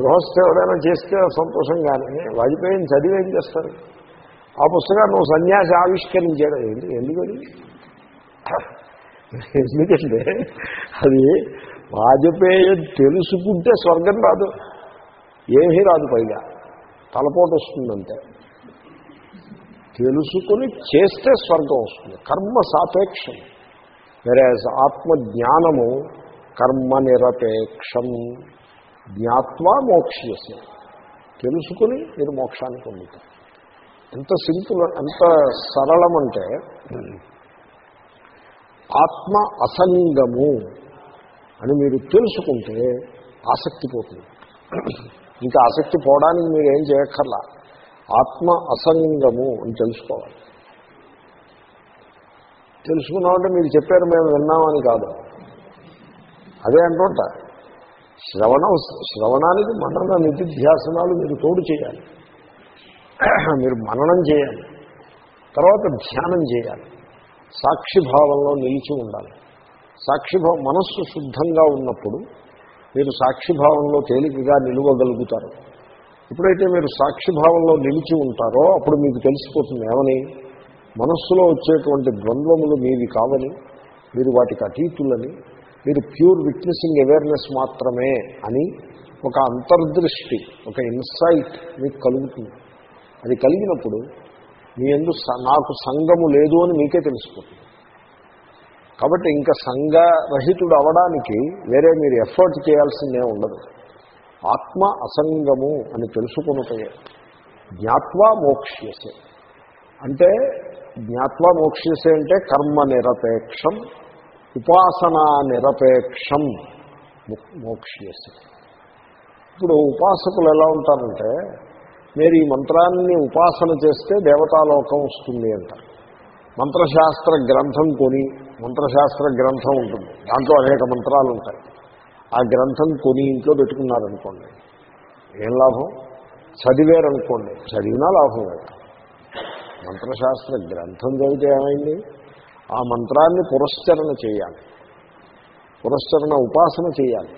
గృహస్థ ఎవరైనా చేస్తే సంతోషం కానీ వాజ్పేయిని చదివి ఏం చేస్తారు? ఆ పుస్తకాన్ని నువ్వు సన్యాసి ఆవిష్కరించాడు. ఏంటి? ఎందుకని ఎందుకంటే అది వాజపేయి తెలుసుకుంటే స్వర్గం రాదు. ఏమీ రాదు పైగా. తలపోటు వస్తుందంటే. తెలుసుకుని చేస్తే స్వర్గం వస్తుంది. కర్మ సాపేక్షం. వేరే ఆత్మజ్ఞానము కర్మ నిరపేక్షం. జ్ఞాత్వా మోక్ష్యసి తెలుసుకుని మీరు మోక్షాన్ని పొందుతారు. ఎంత సింపుల్ ఎంత సరళమంటే ఆత్మ అసంగము అని మీరు తెలుసుకుంటే ఆసక్తి పోతుంది. ఇంకా ఆసక్తి పోవడానికి మీరు ఏం చేయక్కర్లా. ఆత్మ అసంగము అని తెలుసుకోవాలి. తెలుసుకున్నామంటే మీరు చెప్పారు మేము విన్నామని కాదు. అదే అంటుంట. శ్రవణం శ్రవణానికి మనన నిధిధ్యాసనాలు మీరు తోడు చేయాలి. మీరు మననం చేయాలి. తర్వాత ధ్యానం చేయాలి. సాక్షిభావంలో నిలిచి ఉండాలి. సాక్షిభావం మనస్సు శుద్ధంగా ఉన్నప్పుడు మీరు సాక్షిభావంలో తేలికగా నిలవగలుగుతారు. ఎప్పుడైతే మీరు సాక్షిభావంలో నిలిచి ఉంటారో అప్పుడు మీకు తెలిసిపోతుంది ఏమని? మనస్సులో వచ్చేటువంటి ద్వంద్వములు మీవి కావని మీరు వాటికి అతీతులని మీరు ప్యూర్ విట్నెసింగ్ అవేర్నెస్ మాత్రమే అని ఒక అంతర్దృష్టి ఒక ఇన్సైట్ మీకు కలుగుతుంది. అది కలిగినప్పుడు మీ ఎందు నాకు సంఘము లేదు అని మీకే తెలిసిపోతుంది. కాబట్టి ఇంకా సంఘరహితుడు అవడానికి వేరే మీరు ఎఫర్ట్ చేయాల్సిందే ఉండదు. ఆత్మ అసంగము అని తెలుసుకున్నటే జ్ఞాత్వా మోక్ష్యసే. అంటే జ్ఞాత్వా మోక్ష్యసే అంటే కర్మ నిరపేక్షం ఉపాసనా నిరపేక్షం మోక్ష్యసి ఇప్పుడు ఉపాసకులు ఎలా ఉంటారంటే మీరు ఈ మంత్రాన్ని ఉపాసన చేస్తే దేవతాలోకం వస్తుంది అంటారు మంత్రశాస్త్ర గ్రంథం కొని మంత్రశాస్త్ర గ్రంథం ఉంటుంది. దాంట్లో అనేక మంత్రాలు ఉంటాయి. ఆ గ్రంథం కొని ఇంట్లో పెట్టుకున్నారనుకోండి ఏం లాభం? చదివారనుకోండి చదివినా లాభం లేదు. మంత్రశాస్త్ర గ్రంథం చదివితే ఏమైంది? ఆ మంత్రాన్ని పురస్చరణ చేయాలి. పురస్చరణ ఉపాసన చేయాలి.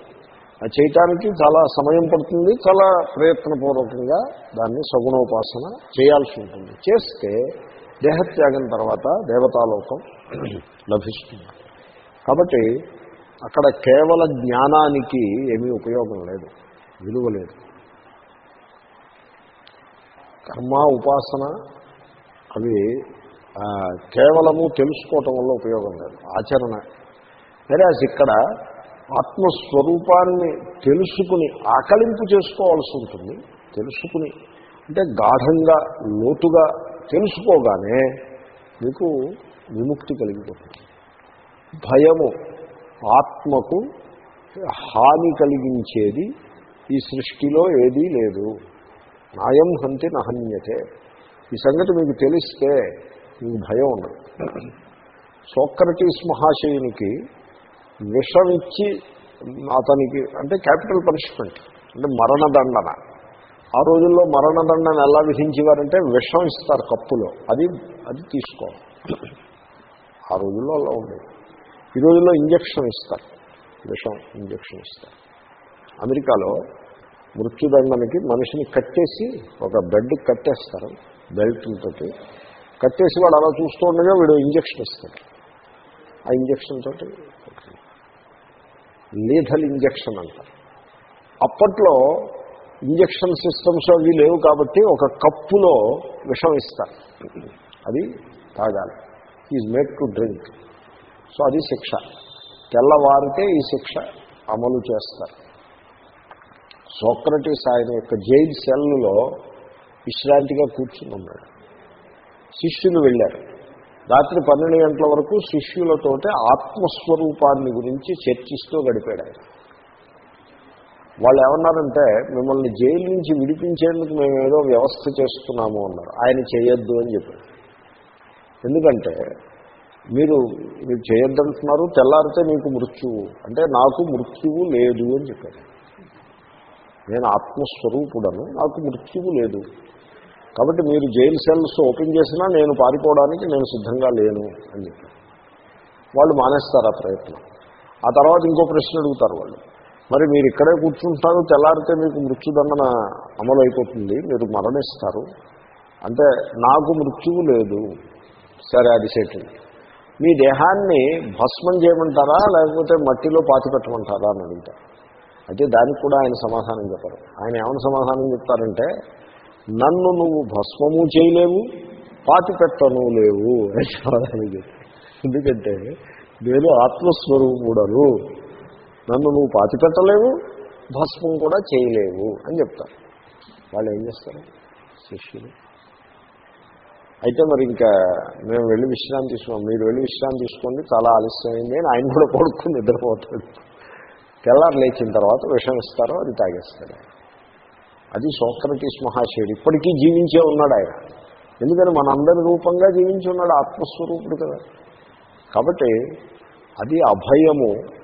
అది చేయటానికి చాలా సమయం పడుతుంది చాలా ప్రయత్నపూర్వకంగా దాన్ని సగుణోపాసన చేయాల్సి ఉంటుంది. చేస్తే దేహత్యాగం తర్వాత దేవతాలోకం లభిస్తుంది. కాబట్టి అక్కడ కేవల జ్ఞానానికి ఏమీ ఉపయోగం లేదు విలువ లేదు. కర్మ ఉపాసన అవి కేవలము తెలుసుకోవటం వల్ల ఉపయోగం లేదు. ఆచరణ. వేరే ఇక్కడ ఆత్మస్వరూపాన్ని తెలుసుకుని ఆకలింపు చేసుకోవాల్సి ఉంటుంది. తెలుసుకుని అంటే గాఢంగా లోతుగా తెలుసుకోగానే మీకు విముక్తి కలిగిపోతుంది. భయము ఆత్మకు హాని కలిగించేది ఈ సృష్టిలో ఏదీ లేదు. నాయం హంతి నహన్యతే. ఈ సంగతి మీకు తెలిస్తే మీకు భయం ఉండదు సోక్రటీస్ మహాశయునికి విషం ఇచ్చి అతనికి అంటే క్యాపిటల్ పనిష్మెంట్ అంటే మరణదండన. ఆ రోజుల్లో మరణదండన ఎలా విధించేవారంటే విషం ఇస్తారు కప్పులో అది అది తీసుకోవాలి. ఆ రోజుల్లో అలా ఉండేది. ఈ రోజుల్లో ఇంజక్షన్ ఇస్తారు విషం ఇంజక్షన్ ఇస్తారు. అమెరికాలో మృత్యుదండనికి మనిషిని కట్టేసి ఒక బెడ్ కట్టేస్తారు బెల్ట్లతో కట్టేసి వాడు అలా చూస్తూ ఉండగా వీడు ఇంజక్షన్ ఇస్తాడు. ఆ ఇంజక్షన్ తోటి లీథల్ ఇంజక్షన్ అంటారు. అప్పట్లో ఇంజక్షన్ సిస్టమ్స్ అవి లేవు కాబట్టి ఒక కప్పులో విషం ఇస్తారు. అది తాగాలి. Is made to drink so అది శిక్ష. తెల్లవారితే ఈ శిక్ష అమలు చేస్తారు. సోక్రటీస్ ఆయన యొక్క జైల్ సెల్లో విశ్రాంతిగా కూర్చుని ఉన్నాడు. శిష్యులు వెళ్ళారు. రాత్రి పన్నెండు గంటల వరకు శిష్యులతోటే ఆత్మస్వరూపాన్ని గురించి చర్చిస్తూ గడిపాడు ఆయన వాళ్ళు ఏమన్నారంటే మిమ్మల్ని జైలు నుంచి విడిపించేందుకు మేము ఏదో వ్యవస్థ చేస్తున్నాము అన్నారు. ఆయన చేయొద్దు అని చెప్పారు. ఎందుకంటే మీరు మీరు చేయొద్దంటున్నారు తెల్లారితే మీకు మృత్యువు. అంటే నాకు మృత్యువు లేదు అని చెప్పారు. నేను ఆత్మస్వరూపుడను నాకు మృత్యువు లేదు. కాబట్టి మీరు జైలు సెల్స్ ఓపెన్ చేసినా నేను పారిపోవడానికి నేను సిద్ధంగా లేను అని చెప్పి వాళ్ళు మానేస్తారు ఆ ప్రయత్నం? ఆ తర్వాత ఇంకో ప్రశ్న అడుగుతారు వాళ్ళు. మరి మీరు ఇక్కడే కూర్చుంటారు తెల్లారితే మీకు మృత్యుదండన అమలు అయిపోతుంది మీరు మరణిస్తారు. అంటే నాకు మృత్యువు లేదు. సరే అది సెటిల్ మీ దేహాన్ని భస్మం చేయమంటారా లేకపోతే మట్టిలో పాతి పెట్టమంటారా అని అడుగుతారు. అయితే దానికి కూడా ఆయన సమాధానం చెప్పారు. ఆయన ఏమైనా సమాధానం చెప్తారంటే నన్ను నువ్వు భస్మము చేయలేవు పాతి పెట్టను లేవు అని ఎందుకంటే నేను ఆత్మస్వరూపుడను. నన్ను నువ్వు పాతి పెట్టలేవు భస్మం కూడా చేయలేవు అని చెప్తారు. వాళ్ళు ఏం చేస్తారు? శిష్యులు. అయితే మరి ఇంకా మేము వెళ్ళి విశ్రాంతి తీసుకున్నాం. మీరు వెళ్ళి విశ్రాంతి తీసుకోండి చాలా ఆలస్యమైంది అని ఆయన కూడా పడుకుని నిద్రపోతాడు. తెల్లారు లేచిన తర్వాత విషం ఇస్తారో అది తాగేస్తాడు అది సోక్రటీస్ మహాశయుడు. ఇప్పటికీ జీవించే ఉన్నాడు ఆయన. ఎందుకని మనందరి రూపంగా జీవించి ఉన్నాడు ఆత్మస్వరూపుడు కదా. కాబట్టి అది అభయము.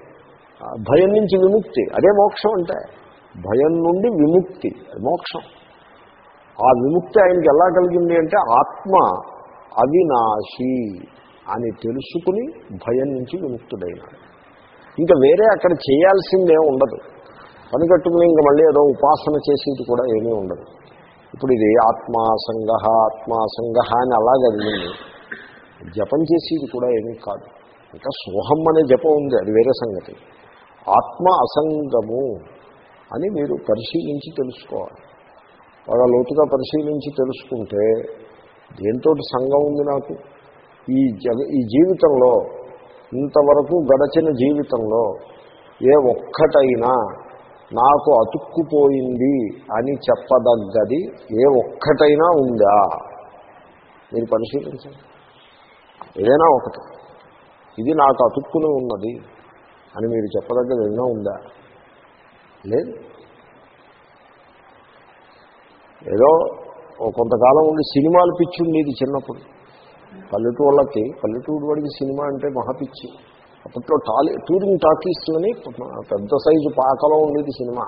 భయం నుంచి విముక్తి. అదే మోక్షం అంటే. భయం నుండి విముక్తి. మోక్షం. ఆ విముక్తి ఆయనకి ఎలా కలిగింది అంటే ఆత్మ అవినాశి అని తెలుసుకుని భయం నుంచి విముక్తుడైనాడు. ఇంకా వేరే అక్కడ చేయాల్సిందే ఉండదు. పని కట్టుకుని ఇంకా మళ్ళీ ఏదో ఉపాసన చేసేది కూడా ఏమీ ఉండదు. ఇప్పుడు ఇది ఆత్మాసంగ ఆత్మాసంగ అని అలాగే జపం చేసేది కూడా ఏమీ కాదు. ఇంకా సోహం అనే జపం ఉంది అది వేరే సంగతి. ఆత్మ అసంగము అని మీరు పరిశీలించి తెలుసుకోవాలి. బాగా లోతుగా పరిశీలించి తెలుసుకుంటే దేంతో సంఘం ఉంది నాకు? ఈ జగ ఈ జీవితంలో ఇంతవరకు గడచిన జీవితంలో ఏ ఒక్కటైనా నాకు అతుక్కుపోయింది అని చెప్పదగ్గది ఏ ఒక్కటైనా ఉందా? మీరు పరిశీలించండి. ఏదైనా ఒకటి. ఇది నాకు అతుక్కుని ఉన్నది అని మీరు చెప్పదగ్గది ఏదైనా ఉందా? లేదు. ఏదో కొంతకాలం ఉండి సినిమాలు పిచ్చి ఉండేది చిన్నప్పుడు. పల్లెటూళ్ళకి పల్లెటూరు వాడికి సినిమా అంటే మహాపిచ్చి అప్పట్లో టాలీ టూరింగ్ టాకీస్ పెద్ద సైజు పాకలో ఉండేది సినిమా.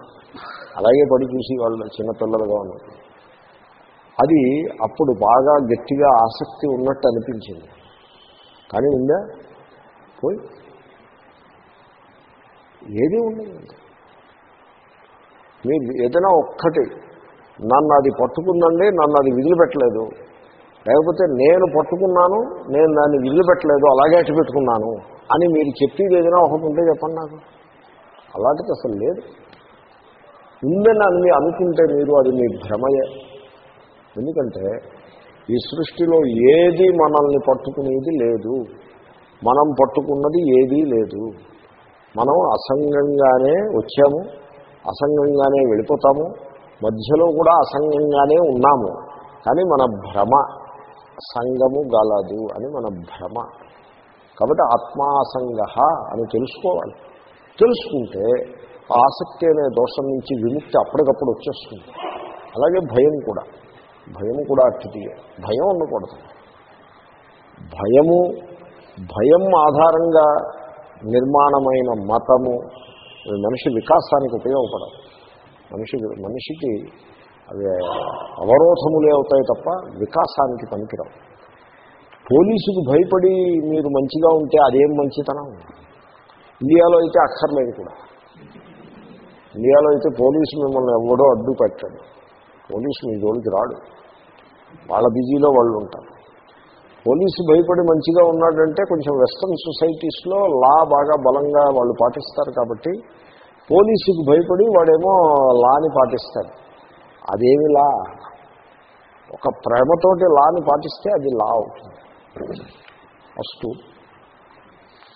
అలాగే పడి చూసి వాళ్ళు చిన్నపిల్లలుగా ఉన్నారు. అది అప్పుడు బాగా గట్టిగా ఆసక్తి ఉన్నట్టు అనిపించింది. కానీ ఉందా? పోయి. ఏది ఉండదు. మీరు ఏదైనా ఒక్కటి నన్ను అది పట్టుకుందండి నన్ను అది విదిలిపెట్టలేదు. లేకపోతే నేను పట్టుకున్నాను నేను దాన్ని విదిలిపెట్టలేదు అలాగే అటు పెట్టుకున్నాను అని మీరు చెప్పేది ఏదైనా ఒకటి ఉంటే చెప్పండి నాకు. అలాంటిది అసలు లేదు. ఉందని అని అనుకుంటే మీరు అది మీ భ్రమయే. ఎందుకంటే ఈ సృష్టిలో ఏది మనల్ని పట్టుకునేది లేదు. మనం పట్టుకున్నది ఏదీ లేదు. మనం అసంగంగానే వచ్చాము అసంగంగానే వెళ్ళిపోతాము మధ్యలో కూడా అసంగంగానే ఉన్నాము. కానీ మన భ్రమ సంగము గలదు అని మన భ్రమ. కాబట్టి ఆత్మాసంగ అని తెలుసుకోవాలి. తెలుసుకుంటే ఆసక్తి అనే దోషం నుంచి విముక్తి అప్పటికప్పుడు వచ్చేస్తుంది. అలాగే భయం కూడా. భయం కూడా అట్టిదియే భయం ఉండకూడదు భయము భయం ఆధారంగా నిర్మాణమైన మతము మనిషి వికాసానికి ఉపయోగపడదు. మనిషి మనిషికి అవి అవరోధములే అవుతాయి తప్ప వికాసానికి పనికిరావు. పోలీసుకు భయపడి మీరు మంచిగా ఉంటే అదేం మంచితనం? ఇండియాలో అయితే అక్కర్లేదు కూడా. ఇండియాలో అయితే పోలీసు మిమ్మల్ని ఎవడో అడ్డు పెట్టాడు. పోలీసు మీ జోలికి రాడు. వాళ్ళ బిజీలో వాళ్ళు ఉంటారు. పోలీసు భయపడి మంచిగా ఉన్నాడంటే కొంచెం వెస్ట్రన్ సొసైటీస్లో లా బాగా బలంగా వాళ్ళు పాటిస్తారు కాబట్టి పోలీసుకు భయపడి వాడేమో లాని పాటిస్తాడు. అదేమి లా? ఒక ప్రేమతోటి లాని పాటిస్తే అది లా అవుతుంది. అస్తు.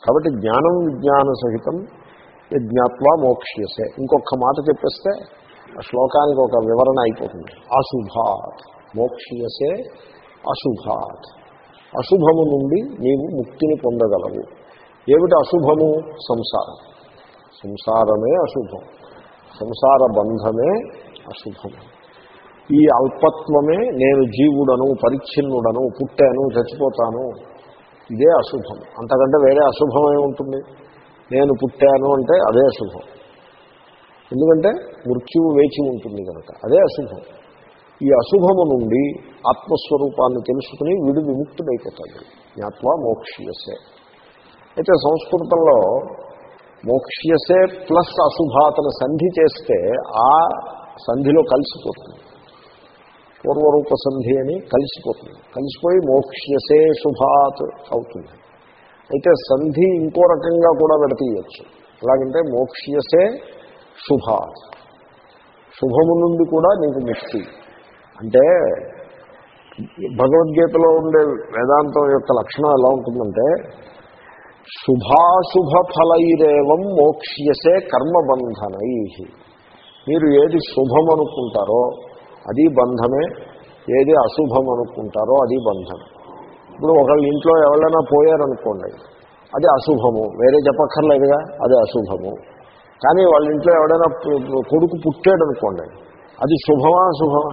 కాబట్టి జ్ఞానం విజ్ఞాన సహితం యజ్ఞాత్వా మోక్ష్యసే. ఇంకొక మాట చెప్పేస్తే ఆ శ్లోకానికి ఒక వివరణ అయిపోతుంది. అశుభాత్. మోక్ష్యసే అశుభాత్. అశుభము నుండి నీవు ముక్తిని పొందగలవు. ఏమిటి అశుభము? సంసారం. సంసారమే అశుభం. సంసార బంధమే అశుభం. ఈ అల్పత్వమే నేను జీవుడను పరిచ్ఛిన్నుడను పుట్టాను చచ్చిపోతాను. ఇదే అశుభం. అంతకంటే వేరే అశుభమే ఉంటుంది? నేను పుట్టాను అంటే అదే అశుభం. ఎందుకంటే మృత్యువు వేచి ఉంటుంది కనుక. అదే అశుభం. ఈ అశుభము నుండి ఆత్మస్వరూపాన్ని తెలుసుకుని విడు విముక్తుడైపోతాడు. జ్ఞాత్వా మోక్ష్యసే. అయితే సంస్కృతంలో మోక్ష్యసే ప్లస్ అశుభాతను సంధి చేస్తే ఆ సంధిలో కలిసిపోతుంది. పూర్వరూపసంధి అని కలిసిపోతుంది. కలిసిపోయి మోక్ష్యసే శుభాత్ అవుతుంది. అయితే సంధి ఇంకో రకంగా కూడా విడతీయచ్చు. ఎలాగంటే మోక్ష్యసే శుభాత్. శుభము నుండి కూడా నీకు ముక్తి. అంటే భగవద్గీతలో ఉండే వేదాంతం యొక్క లక్షణం ఎలా ఉంటుందంటే శుభాశుభ ఫలైరేవం మోక్ష్యసే కర్మబంధనై. మీరు ఏది శుభం అనుకుంటారో అది బంధమే. ఏది అశుభం అనుకుంటారో అది బంధం. ఇప్పుడు ఒకళ్ళ ఇంట్లో ఎవరైనా పోయారనుకోండి అది అశుభము. వేరే చెప్పక్కర్లేదుగా అది అశుభము. కానీ వాళ్ళ ఇంట్లో ఎవడైనా కొడుకు పుట్టాడు అనుకోండి అది శుభమా అశుభమా?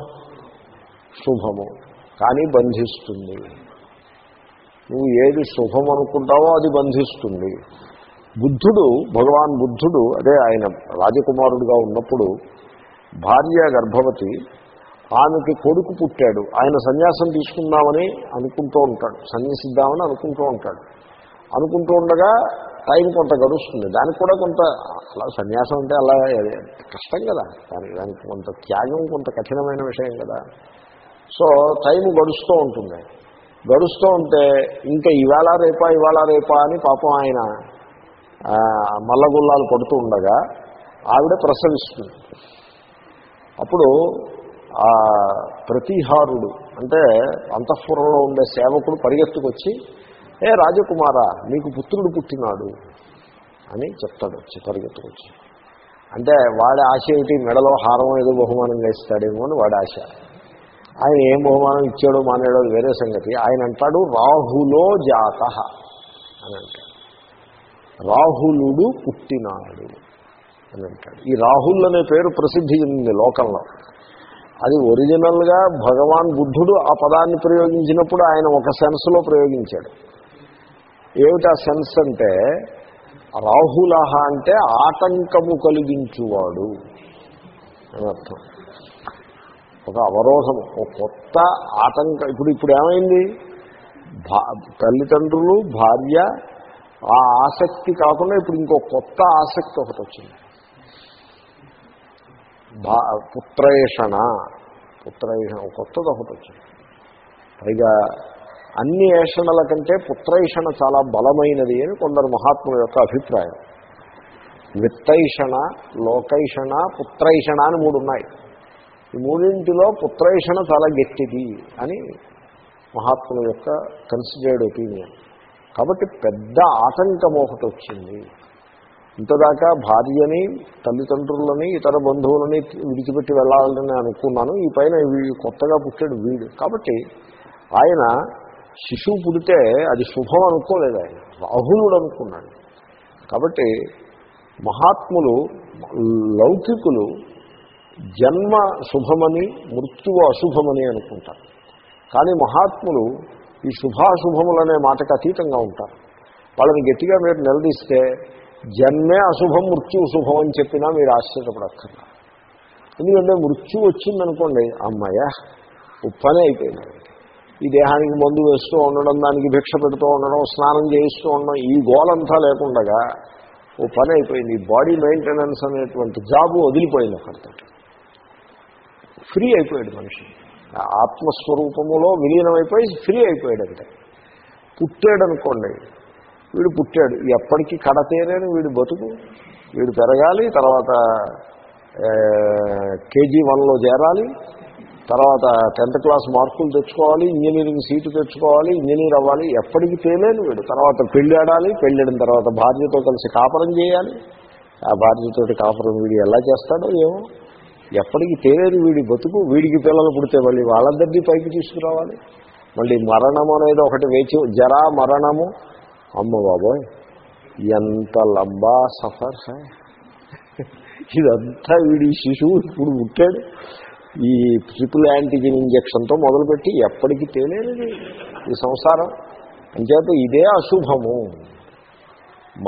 శుభము. కానీ బంధిస్తుంది. నువ్వు ఏది శుభం అనుకుంటావో అది బంధిస్తుంది. బుద్ధుడు భగవాన్ బుద్ధుడు అదే ఆయన రాజకుమారుడుగా ఉన్నప్పుడు భార్య గర్భవతి ఆమెకి కొడుకు పుట్టాడు. ఆయన సన్యాసం తీసుకుందామని అనుకుంటూ ఉంటాడు. సన్యాసిద్దామని అనుకుంటూ ఉంటాడు. అనుకుంటూ ఉండగా టైం కొంత గడుస్తుంది. దానికి కూడా కొంత అలా సన్యాసం అంటే అలా కష్టం కదా. దానికి దానికి కొంత త్యాగం కొంత కఠినమైన విషయం కదా. సో టైం గడుస్తూ ఉంటుంది. గడుస్తూ ఉంటే ఇంకా ఇవాళ రేపా ఇవాళ రేపా అని పాపం ఆయన మల్లగుల్లాలు పడుతూ ఉండగా ఆవిడ ప్రసవిస్తుంది. అప్పుడు ఆ ప్రతిహారుడు అంటే అంతఃపురంలో ఉండే సేవకుడు పరిగెత్తుకొచ్చి ఏ రాజకుమార మీకు పుత్రుడు పుట్టినాడు అని చెప్తాడు వచ్చి పరిగెత్తుకొచ్చి. అంటే వాడి ఆశ ఏమిటి? మెడలో హారం ఏదో బహుమానం చేస్తాడేమో అని వాడి ఆశ. ఆయన ఏం బహుమానం ఇచ్చాడో మానేడో వేరే సంగతి. ఆయన అంటాడు రాహులో జాత అని అంటాడు. రాహులుడు పుట్టినాడు అని అంటాడు. ఈ రాహుల్ అనే పేరు ప్రసిద్ధి చెందింది లోకంలో. అది ఒరిజినల్గా భగవాన్ బుద్ధుడు ఆ పదాన్ని ప్రయోగించినప్పుడు ఆయన ఒక సెన్స్లో ప్రయోగించాడు. ఏమిటా ఆ సెన్స్ అంటే రాహులహ అంటే ఆటంకము కలిగించువాడు అని అర్థం. ఒక అవరోధము ఒక కొత్త ఆటంకం ఇప్పుడు ఇప్పుడు ఏమైంది? భా తల్లిదండ్రులు భార్య ఆ ఆసక్తి కాకుండా ఇప్పుడు ఇంకో కొత్త ఆసక్తి ఒకటి వచ్చింది. భా పుత్రేషణ. పుత్రేషణ కొత్తది ఒకటి వచ్చింది. పైగా అన్ని ఏషణల కంటే పుత్రైషణ చాలా బలమైనది అని కొందరు మహాత్ముల యొక్క అభిప్రాయం. విత్తైషణ లోకైషణ పుత్రైషణ అని మూడు ఉన్నాయి. ఈ మూడింటిలో పుత్రైషణ చాలా గట్టిది అని మహాత్ముల యొక్క కన్సిడర్డ్ ఒపీనియన్. కాబట్టి పెద్ద ఆటంకం ఒకటి వచ్చింది. ఇంతదాకా భార్యని తల్లిదండ్రులని ఇతర బంధువులని విడిచిపెట్టి వెళ్ళాలని అనుకున్నాను. ఈ పైన వీ- కొత్తగా పుట్టాడు వీడు. కాబట్టి ఆయన శిశువు పుడితే అది శుభం అనుకోలేదు ఆయన. రాహులుడు అనుకున్నాడు. కాబట్టి మహాత్ములు లౌకికులు జన్మ శుభమని మృత్యువు అశుభమని అనుకుంటారు. కానీ మహాత్ములు ఈ శుభాశుభములనే మాటకు అతీతంగా ఉంటారు. వాళ్ళని గట్టిగా మీరు నిలదీస్తే జన్మే అశుభం మృత్యు శుభం అని చెప్పినా మీరు ఆశ్చర్యపడక్కర్లా. ఎందుకంటే మృత్యు వచ్చిందనుకోండి అమ్మాయ ఉప్పనే అయిపోయింది. ఈ దేహానికి మందు వేస్తూ ఉండడం దానికి భిక్ష పెడుతూ ఉండడం స్నానం చేయిస్తూ ఉండడం ఈ గోలంతా లేకుండగా ఓ పని అయిపోయింది. ఈ బాడీ మెయింటెనెన్స్ అనేటువంటి జాబు వదిలిపోయింది అక్కడితో ఫ్రీ అయిపోయాడు మనిషి. ఆత్మస్వరూపములో విలీనమైపోయి ఫ్రీ అయిపోయాడు అంటే పుట్టాడు అనుకోండి వీడు పుట్టాడు. ఎప్పటికీ కడతేరని వీడు బతుకు. వీడు పెరగాలి తర్వాత కేజీ వన్లో చేరాలి తర్వాత టెన్త్ క్లాస్ మార్కులు తెచ్చుకోవాలి ఇంజనీరింగ్ సీటు తెచ్చుకోవాలి ఇంజనీర్ అవ్వాలి ఎప్పటికీ తేలేను వీడు. తర్వాత పెళ్ళి ఆడాలి పెళ్ళిడిన తర్వాత భార్యతో కలిసి కాపురం చేయాలి. ఆ భార్యతోటి కాపురం వీడు ఎలా చేస్తాడో ఏమో. ఎప్పటికీ తేలేదు వీడి బతుకు. వీడికి పిల్లలు పుడితే మళ్ళీ వాళ్ళందరినీ పైకి తీసుకురావాలి. మళ్ళీ మరణం అనేది ఒకటి వేచి జరా మరణము. అమ్మ బాబోయ్ ఎంత లంబా సఫర్ హై ఇదంతా వీడి శిశువు ఇప్పుడు పుట్టాడు. ఈ ట్రిపుల్ యాంటీజెన్ ఇంజక్షన్తో మొదలుపెట్టి ఎప్పటికీ తేలేనిది ఈ సంసారం. అంచేత ఇదే అశుభము.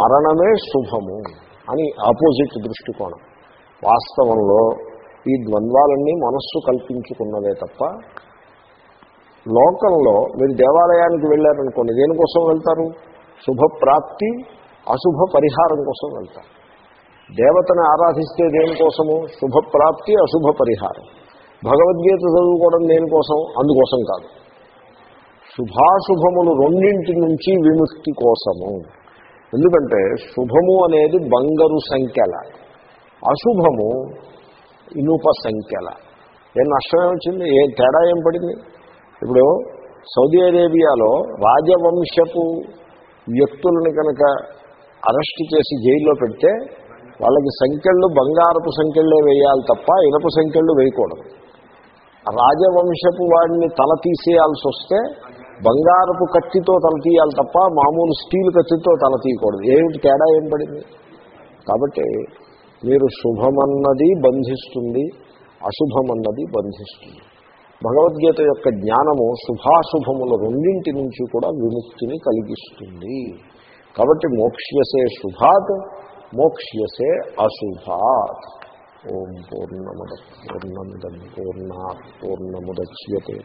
మరణమే శుభము అని ఆపోజిట్ దృష్టికోణం. వాస్తవంలో ఈ ద్వంద్వాలన్నీ మనస్సు కల్పించుకున్నవే తప్ప లోకంలో మీరు దేవాలయానికి వెళ్ళారనుకోండి దేనికోసం వెళ్తారు? శుభప్రాప్తి అశుభ పరిహారం కోసం వెళ్తారు దేవతను ఆరాధిస్తే దేనికోసము శుభప్రాప్తి అశుభ పరిహారం. భగవద్గీత చదువుకోవడం దేనికోసం అందుకోసం కాదు. శుభాశుభములు రెండింటి నుంచి విముక్తి కోసము. ఎందుకంటే శుభము అనేది బంగారు సంఖ్యల అశుభము ఇనుప సంఖ్యల. ఏం నష్టం ఏమొచ్చింది? ఏ తేడా ఏం పడింది? ఇప్పుడు సౌదీ అరేబియాలో రాజవంశపు వ్యక్తులను కనుక అరెస్ట్ చేసి జైల్లో పెడితే వాళ్ళకి సంఖ్యలు బంగారపు సంఖ్యలే వేయాలి తప్ప ఇనప సంఖ్యలు వేయకూడదు. రాజవంశపు వాడిని తల తీసేయాల్సి వస్తే బంగారపు కత్తితో తల తీయాలి తప్ప మామూలు స్టీల్ కత్తితో తల తీయకూడదు. ఏమిటి తేడా ఏం పడింది? కాబట్టి మీరు శుభమన్నది బంధిస్తుంది అశుభం అన్నది బంధిస్తుంది. భగవద్గీత యొక్క జ్ఞానము శుభాశుభముల రెండింటి నుంచి కూడా విముక్తిని కలిగిస్తుంది. కాబట్టి మోక్ష్యసే శుభాత్ మోక్ష్యసే అశుభాత్. ఓం పూర్ణముద పూర్ణమిదం పూర్ణా పూర్ణముద్యతే.